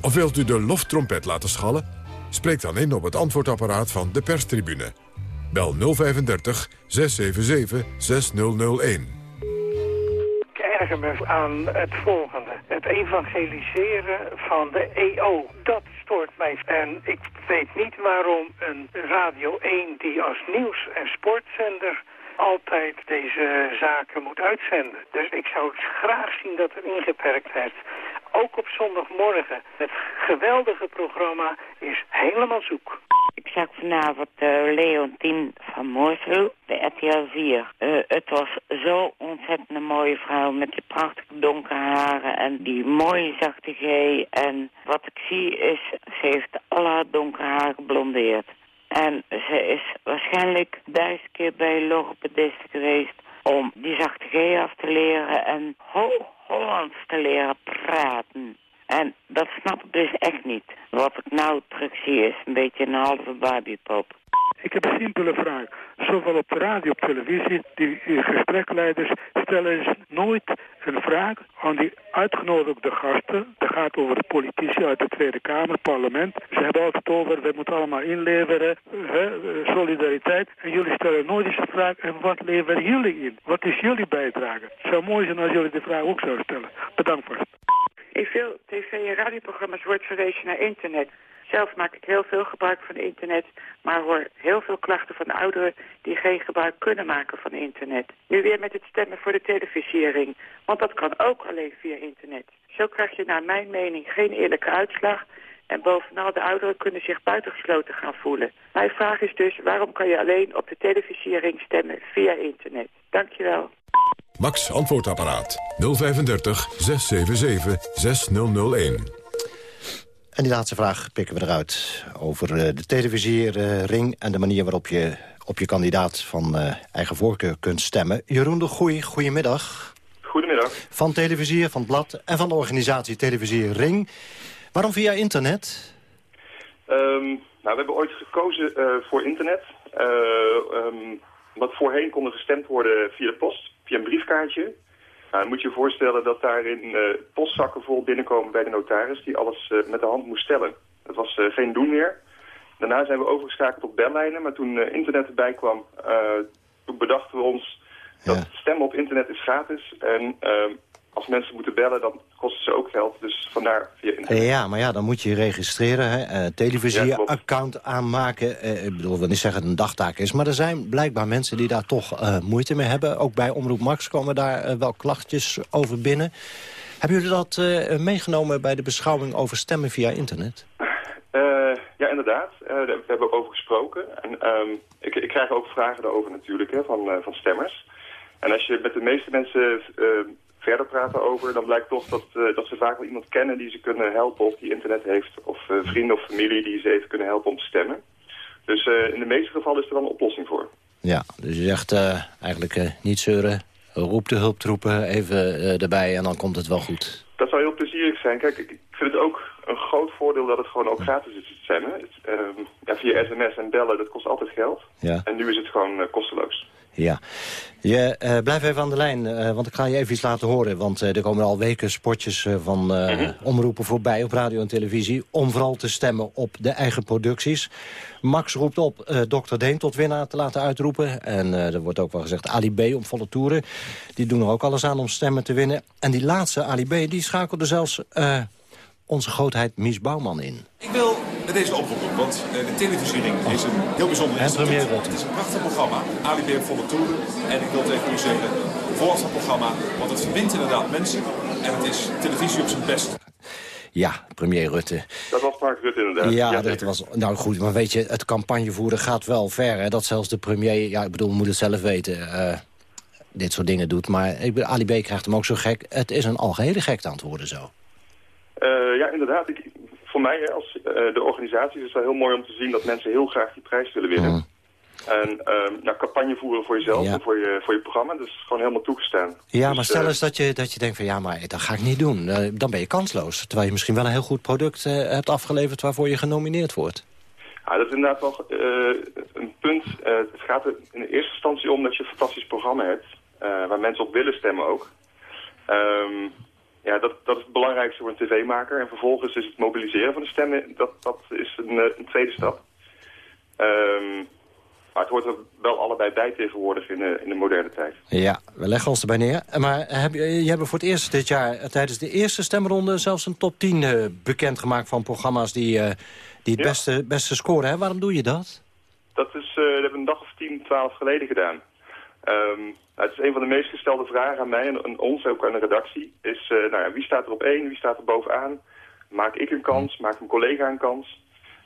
Of wilt u de loftrompet laten schallen? Spreek dan in op het antwoordapparaat van de perstribune. Bel 035 677 6001. Ik erger me aan het volgende. Het evangeliseren van de EO. Dat stoort mij. En ik weet niet waarom een Radio 1 die als nieuws- en sportzender altijd deze zaken moet uitzenden. Dus ik zou graag zien dat er ingeperktheid. Ook op zondagmorgen. Het geweldige programma is helemaal zoek. Ik zag vanavond uh, Leontien van Moorsel, de RTL 4. Uh, het was zo ontzettend een mooie vrouw met die prachtige donkere haren en die mooie zachte G. En wat ik zie is, ze heeft alle haar donkere haren geblondeerd. En ze is waarschijnlijk duizend keer bij logopedisten geweest om die zachte G af te leren en ho Hollands te leren praten. En dat snap ik dus echt niet. Wat ik nou terug zie is een beetje een halve barbiepop. Ik heb een simpele vraag. Zowel op de radio op televisie, die gesprekleiders stellen nooit een vraag aan die uitgenodigde gasten. Dat gaat over de politici uit de Tweede Kamer, parlement. Ze hebben altijd over, we moeten allemaal inleveren, hè, solidariteit. En jullie stellen nooit eens de vraag, en wat leveren jullie in? Wat is jullie bijdrage? Het zou mooi zijn als jullie de vraag ook zouden stellen. Bedankt vast. In veel tv- en radioprogramma's wordt verwezen naar internet. Zelf maak ik heel veel gebruik van internet, maar hoor heel veel klachten van ouderen die geen gebruik kunnen maken van internet. Nu weer met het stemmen voor de televisiering, want dat kan ook alleen via internet. Zo krijg je naar mijn mening geen eerlijke uitslag en bovenal de ouderen kunnen zich buitengesloten gaan voelen. Mijn vraag is dus, waarom kan je alleen op de televisiering stemmen via internet? Dankjewel. Max Antwoordapparaat 035 677 6001. En die laatste vraag pikken we eruit over uh, de televisiering... en de manier waarop je op je kandidaat van uh, eigen voorkeur kunt stemmen. Jeroen de Goeie, goedemiddag. Goedemiddag. Van Televisier, van het Blad en van de organisatie Televisiering. Waarom via internet? Um, nou, we hebben ooit gekozen uh, voor internet. Um, wat voorheen konden gestemd worden via de post, via een briefkaartje... Nou, moet je je voorstellen dat daarin uh, postzakken vol binnenkomen bij de notaris... die alles uh, met de hand moest stellen. Dat was uh, geen doen meer. Daarna zijn we overgeschakeld op bellijnen. Maar toen internet erbij kwam, toen bedachten we ons... dat stemmen op internet is gratis. En als mensen moeten bellen, dan kosten ze ook geld. Dus vandaar via internet. Ja, maar ja, dan moet je je registreren. Hè? Uh, televisie-account ja, aanmaken. Uh, ik bedoel, wil niet zeggen dat het een dagtaak is. Maar er zijn blijkbaar mensen die daar toch uh, moeite mee hebben. Ook bij Omroep Max komen daar wel klachtjes over binnen. Hebben jullie dat meegenomen bij de beschouwing over stemmen via internet? ja, inderdaad. we hebben ook over gesproken. En, um, ik, ik, krijg ook vragen daarover natuurlijk hè, van, van stemmers. En als je met de meeste mensen verder praten over, dan blijkt toch dat, uh, dat ze vaak wel iemand kennen die ze kunnen helpen of die internet heeft. Of uh, vrienden of familie die ze even kunnen helpen om te stemmen. Dus uh, in de meeste gevallen is er wel een oplossing voor. Ja, dus je zegt eigenlijk niet zeuren, roep de hulptroepen even erbij en dan komt het wel goed. Dat zou heel plezierig zijn. Kijk, ik vind het ook een groot voordeel dat het gewoon ook gratis is te stemmen. Het, ja, via sms en bellen, dat kost altijd geld. Ja. En nu is het gewoon kosteloos. Ja. Je uh, blijf even aan de lijn, uh, want ik ga je even iets laten horen. Want uh, er komen al weken spotjes van mm -hmm. omroepen voorbij op radio en televisie... om vooral te stemmen op de eigen producties. Max roept op Dr. Deen tot winnaar te laten uitroepen. En er wordt ook wel gezegd Ali B om volle toeren. Die doen er ook alles aan om stemmen te winnen. En die laatste, Ali B, die schakelde zelfs onze grootheid Mies Bouwman in. Ik wil met deze oproep. Want de televisiering is een heel bijzonder instituut. Het is een prachtig programma. Ali B volle toeren. En ik wil tegen u zeggen, volg het programma. Want het verbindt inderdaad mensen. En het is televisie op zijn best. Ja, premier Rutte. Dat was Mark Rutte inderdaad. Ja, dat was... Nou goed, maar weet je, het campagnevoeren gaat wel ver. Hè? Dat zelfs de premier, ja, ik bedoel, moet het zelf weten... Uh, dit soort dingen doet. Maar ik Ali B krijgt hem ook zo gek. Het is een algehele gek aan het worden zo. Uh, ja, inderdaad. Ik, voor mij als uh, de organisatie is het wel heel mooi om te zien... dat mensen heel graag die prijs willen winnen. Mm. En um, nou, campagne voeren voor jezelf ja. en voor je, voor je programma, dat is gewoon helemaal toegestaan. Ja, dus, maar stel eens dat je, dat je denkt van ja, maar dat ga ik niet doen. Uh, dan ben je kansloos. Terwijl je misschien wel een heel goed product uh, hebt afgeleverd waarvoor je genomineerd wordt. Ja, dat is inderdaad wel een punt. het gaat er in de eerste instantie om dat je een fantastisch programma hebt. waar mensen op willen stemmen ook. Um, ja, dat, dat is het belangrijkste voor een tv-maker. En vervolgens is het mobiliseren van de stemmen, dat, dat is een, een tweede stap. Um, maar het hoort er wel allebei bij tegenwoordig in de, in de moderne tijd. Ja, we leggen ons erbij neer. Maar heb, je hebt voor het eerst dit jaar uh, tijdens de eerste stemronde... zelfs een top 10 uh, bekendgemaakt van programma's die, uh, die het ja. beste, beste scoren. Hè? Waarom doe je dat? Dat, is, dat hebben we een dag of 10, 12 geleden gedaan. Um, nou, het is een van de meest gestelde vragen aan mij en, en ons, ook aan de redactie. Is nou ja, wie staat er op één, wie staat er bovenaan? Maak ik een kans, maakt een collega een kans?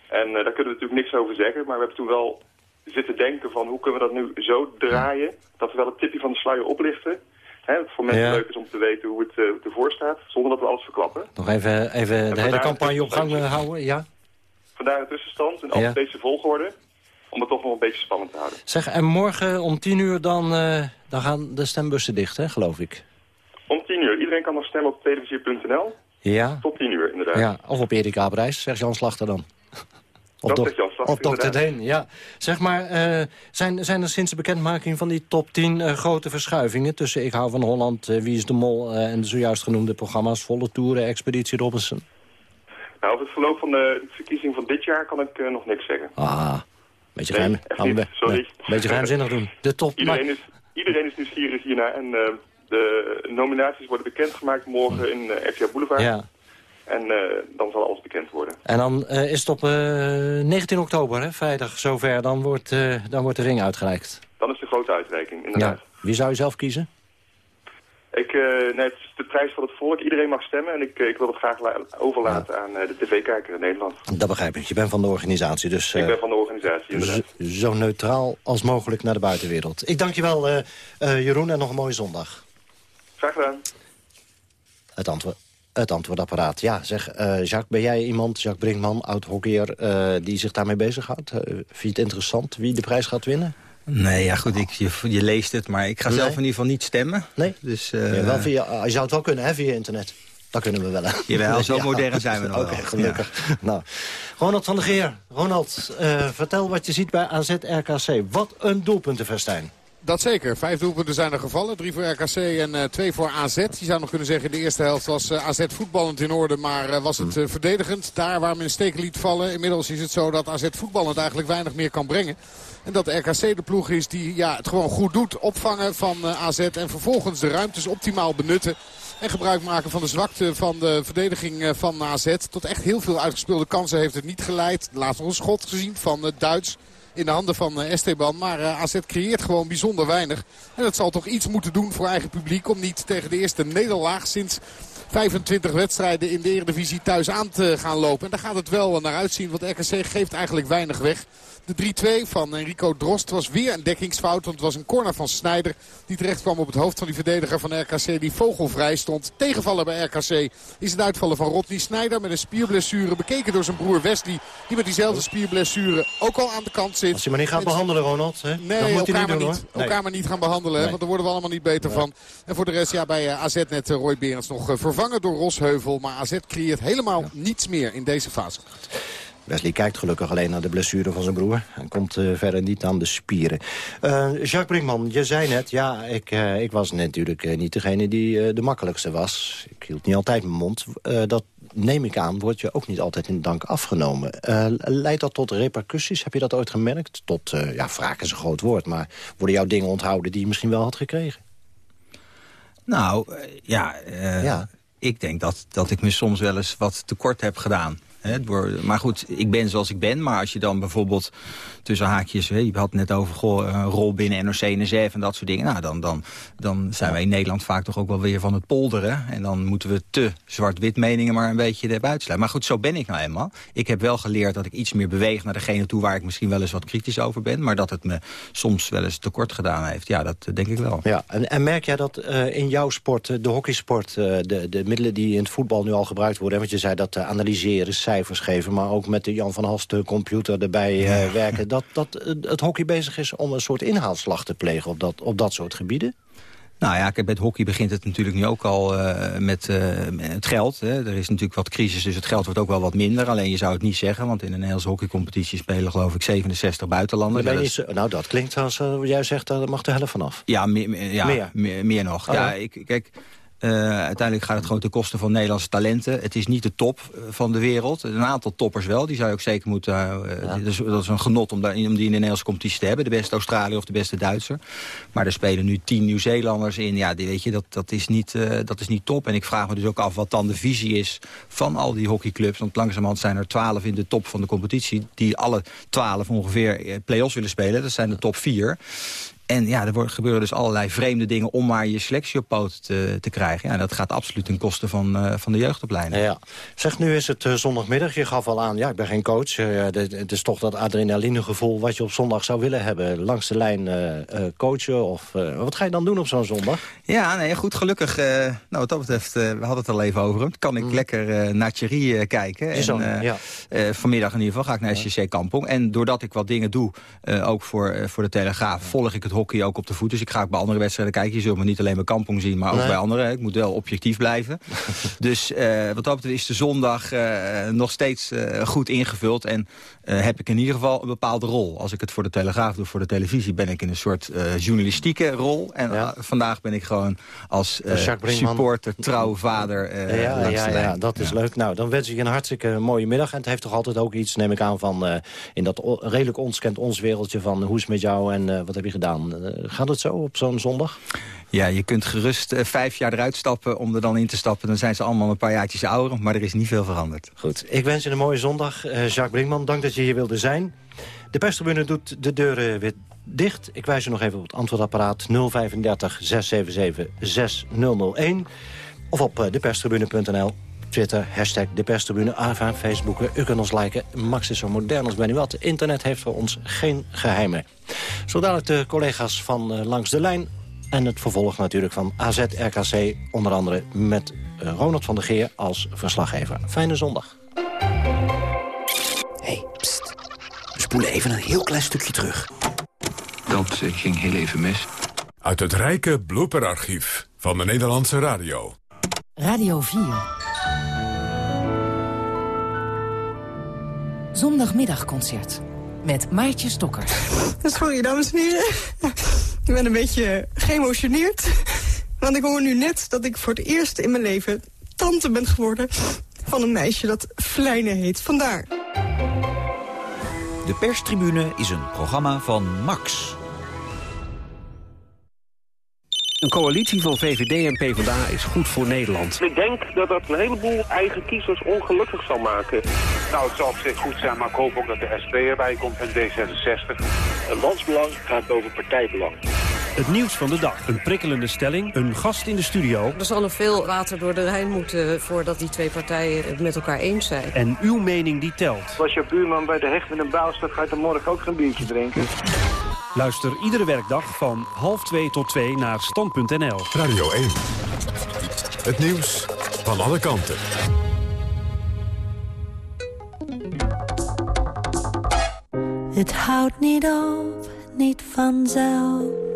En daar kunnen we natuurlijk niks over zeggen, maar we hebben toen wel zitten denken van hoe kunnen we dat nu zo draaien... dat we wel het tipje van de sluier oplichten... Hè, het voor mensen ja. leuk is om te weten hoe het uh, ervoor staat, zonder dat we alles verklappen. Nog even, even de hele campagne op gang houden, ja? Vandaar een tussenstand in ja. deze volgorde, om het toch nog een beetje spannend te houden. Zeg, en morgen om tien uur dan, uh, dan gaan de stembussen dicht, hè, geloof ik? Om tien uur. Iedereen kan nog stemmen op televisie.nl. Ja. Tot tien uur, inderdaad. Ja, of op Erik Abreis, zegt Jan Slachter dan. Of, do Slag, of Dr. Deen, ja. Zeg maar, uh, zijn, zijn er sinds de bekendmaking van die top 10 uh, grote verschuivingen... tussen Ik hou van Holland, Wie is de Mol en de zojuist genoemde programma's... Volle Toeren, Expeditie Robinson? Nou, over het verloop van de verkiezing van dit jaar kan ik nog niks zeggen. Ah, beetje geheim. Nee, sorry. Beetje geheimzinnig doen. De top. Iedereen, is, iedereen is nieuwsgierig hiernaar en de nominaties worden bekendgemaakt morgen in RTL Boulevard. Ja. En uh, dan zal alles bekend worden. En dan uh, is het op uh, 19 oktober, hè, vrijdag, zover. Dan wordt, dan wordt de ring uitgereikt. Dan is de grote uitreiking, inderdaad. Ja. Wie zou je zelf kiezen? Ik, nee, het is de prijs van het volk. Iedereen mag stemmen. En ik, ik wil het graag overlaten ja. aan de tv-kijker in Nederland. Dat begrijp ik. Je bent van de organisatie. Dus, ik ben van de organisatie, inderdaad. Zo neutraal als mogelijk naar de buitenwereld. Ik dank je wel, Jeroen, en nog een mooie zondag. Graag gedaan. Het antwoord. Het antwoordapparaat. Ja, zeg, uh, Jacques, ben jij iemand, Jacques Brinkman, oud-hockeyer... Uh, die zich daarmee bezighoudt? Uh, vind je het interessant wie de prijs gaat winnen? Nee, ja goed, ik, je, je leest het, maar ik ga nee. zelf in ieder geval niet stemmen. Nee? Dus, ja, wel via, je zou het wel kunnen, hè, via internet. Dat kunnen we wel. Hè? Jawel, zo ja. modern zijn we nog Oké, okay, gelukkig. Ja. Nou, Ronald van der Geer. Ronald, vertel wat je ziet bij AZ-RKC. Wat een doelpuntenfestijn. Dat zeker. Vijf doelpunten zijn er gevallen. Drie voor RKC en uh, twee voor AZ. Je zou nog kunnen zeggen in de eerste helft was uh, AZ voetballend in orde. Maar uh, was het verdedigend. Daar waar men een steek liet vallen. Inmiddels is het zo dat AZ voetballend eigenlijk weinig meer kan brengen. En dat de RKC de ploeg is die ja, het gewoon goed doet. Opvangen van AZ en vervolgens de ruimtes optimaal benutten. En gebruik maken van de zwakte van de verdediging van AZ. Tot echt heel veel uitgespeelde kansen heeft het niet geleid. Laatst nog een schot gezien van Duits in de handen van Esteban. Maar AZ creëert gewoon bijzonder weinig. En dat zal toch iets moeten doen voor eigen publiek. Om niet tegen de eerste nederlaag sinds 25 wedstrijden in de Eredivisie thuis aan te gaan lopen. En daar gaat het wel naar uitzien. Want RKC geeft eigenlijk weinig weg. De 3-2 van Enrico Drost was weer een dekkingsfout. Want het was een corner van Snijder. Die terecht kwam op het hoofd van die verdediger van RKC. Die vogelvrij stond. Tegenvallen bij RKC is het uitvallen van Rodney Snijder. Met een spierblessure. Bekeken door zijn broer Wesley. Die met diezelfde spierblessure ook al aan de kant zit. Als je maar niet gaat en... behandelen Ronald. Hè? Nee, elkaar, niet maar doen, niet, elkaar maar niet gaan behandelen. Nee. Want daar worden we allemaal niet beter nee. van. En voor de rest ja, bij AZ net Roy Berends nog vervangen door Rosheuvel. Maar AZ creëert helemaal ja. niets meer in deze fase. Wesley kijkt gelukkig alleen naar de blessure van zijn broer. En komt uh, verder niet aan de spieren. Uh, Jacques Brinkman, je zei net... ja, ik, uh, ik was natuurlijk niet degene die de makkelijkste was. Ik hield niet altijd mijn mond. dat neem ik aan, wordt je ook niet altijd in dank afgenomen. leidt dat tot repercussies? Heb je dat ooit gemerkt? Tot, ja, wraak is een groot woord... maar worden jouw dingen onthouden die je misschien wel had gekregen? Nou, ja, ja. ik denk dat, dat ik me soms wel eens wat tekort heb gedaan. Maar goed, ik ben zoals ik ben. Maar als je dan bijvoorbeeld tussen haakjes... Je had het net over goh, een rol binnen NOC, NSF en dat soort dingen. Nou, dan, dan, dan zijn wij in Nederland vaak toch ook wel weer van het polderen. En dan moeten we te zwart-wit meningen maar een beetje erbij sluiten. Maar goed, zo ben ik nou eenmaal. Ik heb wel geleerd dat ik iets meer beweeg naar degene toe... waar ik misschien wel eens wat kritisch over ben. Maar dat het me soms wel eens tekort gedaan heeft. Ja, dat denk ik wel. Ja, en, en merk jij dat uh, in jouw sport, de hockeysport... Uh, de, de middelen die in het voetbal nu al gebruikt worden... want je zei dat uh, analyseren, cijfers geven... maar ook met de Jan van Hals de computer erbij werken... dat, dat het hockey bezig is om een soort inhaalslag te plegen op dat, op dat soort gebieden? Nou ja, bij het hockey begint het natuurlijk nu ook al uh, met uh, het geld. Hè. Er is natuurlijk wat crisis, dus het geld wordt ook wel wat minder. Alleen je zou het niet zeggen, want in een Nederlandse hockeycompetitie spelen geloof ik 67 buitenlanders. Ja, dat is... Nou, dat klinkt als uh, jij zegt, daar mag de helft vanaf. Ja, meer, ja, meer. meer, meer nog. Oh, ja, ik, kijk, uh, uiteindelijk gaat het gewoon ten koste van Nederlandse talenten. Het is niet de top eh, van de wereld. Een aantal toppers wel, die zou je ook zeker moeten... Uh, ja. dat, is, dat, is, een genot om, daar, om die in de Nederlandse competitie te hebben. De beste Australië of de beste Duitser. Maar er spelen nu tien Nieuw-Zeelanders in. Ja, die, weet je, dat, dat, is niet, uh, dat is niet top. En ik vraag me dus ook af wat dan de visie is van al die hockeyclubs. Want langzamerhand zijn er twaalf in de top van de competitie... die alle twaalf ongeveer play-offs willen spelen. Dat zijn de top vier. En ja, er gebeuren dus allerlei vreemde dingen om maar je selectie op poot te, te krijgen. Ja, dat gaat absoluut ten koste van, uh, van de jeugdopleiding. Ja, Zeg, nu is het uh, zondagmiddag. Je gaf al aan, ja, ik ben geen coach. Uh, het is toch dat adrenalinegevoel wat je op zondag zou willen hebben. Langs de lijn coachen of... wat ga je dan doen op zo'n zondag? Ja, nee, goed, gelukkig. nou, wat dat betreft, we hadden het al even over hem. Kan ik mm. lekker naar Thierry kijken. En, zo, ja. vanmiddag in ieder geval ga ik naar SCC Kampong. En doordat ik wat dingen doe, ook voor, voor de Telegraaf, volg ik het hockey ook op de voet. Dus ik ga ook bij andere wedstrijden kijken. Je zult me niet alleen bij Kampong zien, maar ook bij andere. Ik moet wel objectief blijven. dus uh, wat dat betreft is de zondag uh, nog steeds uh, goed ingevuld. En heb ik in ieder geval een bepaalde rol. Als ik het voor de Telegraaf doe, voor de televisie... ben ik in een soort journalistieke rol. En ja. vandaag ben ik gewoon als supporter, trouw vader ja, ja, ja, dat is leuk. Nou, dan wens ik je een hartstikke mooie middag. En het heeft toch altijd ook iets, neem ik aan, van... in dat redelijk ons kent ons wereldje van hoe is het met jou en wat heb je gedaan gaat het zo op zo'n zondag? Ja, je kunt gerust uh, vijf jaar eruit stappen om er dan in te stappen. Dan zijn ze allemaal een paar jaartjes ouder, maar er is niet veel veranderd. Goed, ik wens je een mooie zondag. Uh, Jacques Brinkman, dank dat je hier wilde zijn. De perstribune doet de deuren weer dicht. Ik wijs u nog even op het antwoordapparaat 035 677 6001. Of op uh, deperstribune.nl. Twitter, hashtag de perstribune, AVA, Facebook. U kunt ons liken. Max is zo modern als ben u wat. Internet heeft voor ons geen geheimen. Zo dadelijk de collega's van uh, Langs de Lijn. En het vervolg natuurlijk van AZ-RKC. Onder andere met uh, Ronald van der Geer als verslaggever. Fijne zondag. Spoelen even een heel klein stukje terug. Dat uh, ging heel even mis. Uit het rijke blooperarchief van de Nederlandse radio. Radio 4. Zondagmiddagconcert met Maartje Stokker. Sorry, dames en heren. Ik ben een beetje geëmotioneerd. Want ik hoor nu net dat ik voor het eerst in mijn leven tante ben geworden... van een meisje dat Flijne heet. Vandaar. De perstribune is een programma van Max. Een coalitie van VVD en PvdA is goed voor Nederland. Ik denk dat dat een heleboel eigen kiezers ongelukkig zal maken. Nou, het zal op zich goed zijn, maar ik hoop ook dat de SP erbij komt en D66. Een landsbelang gaat over partijbelang. Het nieuws van de dag. Een prikkelende stelling, een gast in de studio. Er zal nog veel water door de Rijn moeten voordat die twee partijen het met elkaar eens zijn. En uw mening die telt. Als je buurman bij de hecht met een bouw staat, ga je dan morgen ook geen biertje drinken. Luister iedere werkdag van half twee tot twee naar stand.nl. Radio 1. Het nieuws van alle kanten. Het houdt niet op, niet vanzelf.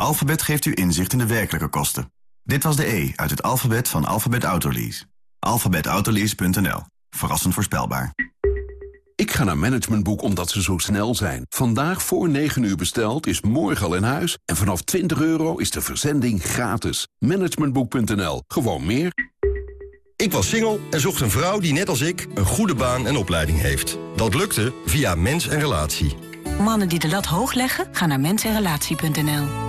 Alphabet geeft u inzicht in de werkelijke kosten. Dit was de E uit het alfabet van Alphabet Autolease. alphabetautolease.nl Verrassend voorspelbaar. Ik ga naar Managementboek omdat ze zo snel zijn. Vandaag voor 9 uur besteld is morgen al in huis. En vanaf 20 euro is de verzending gratis. Managementboek.nl. Gewoon meer. Ik was single en zocht een vrouw die net als ik een goede baan en opleiding heeft. Dat lukte via Mens en Relatie. Mannen die de lat hoog leggen, gaan naar mensenrelatie.nl.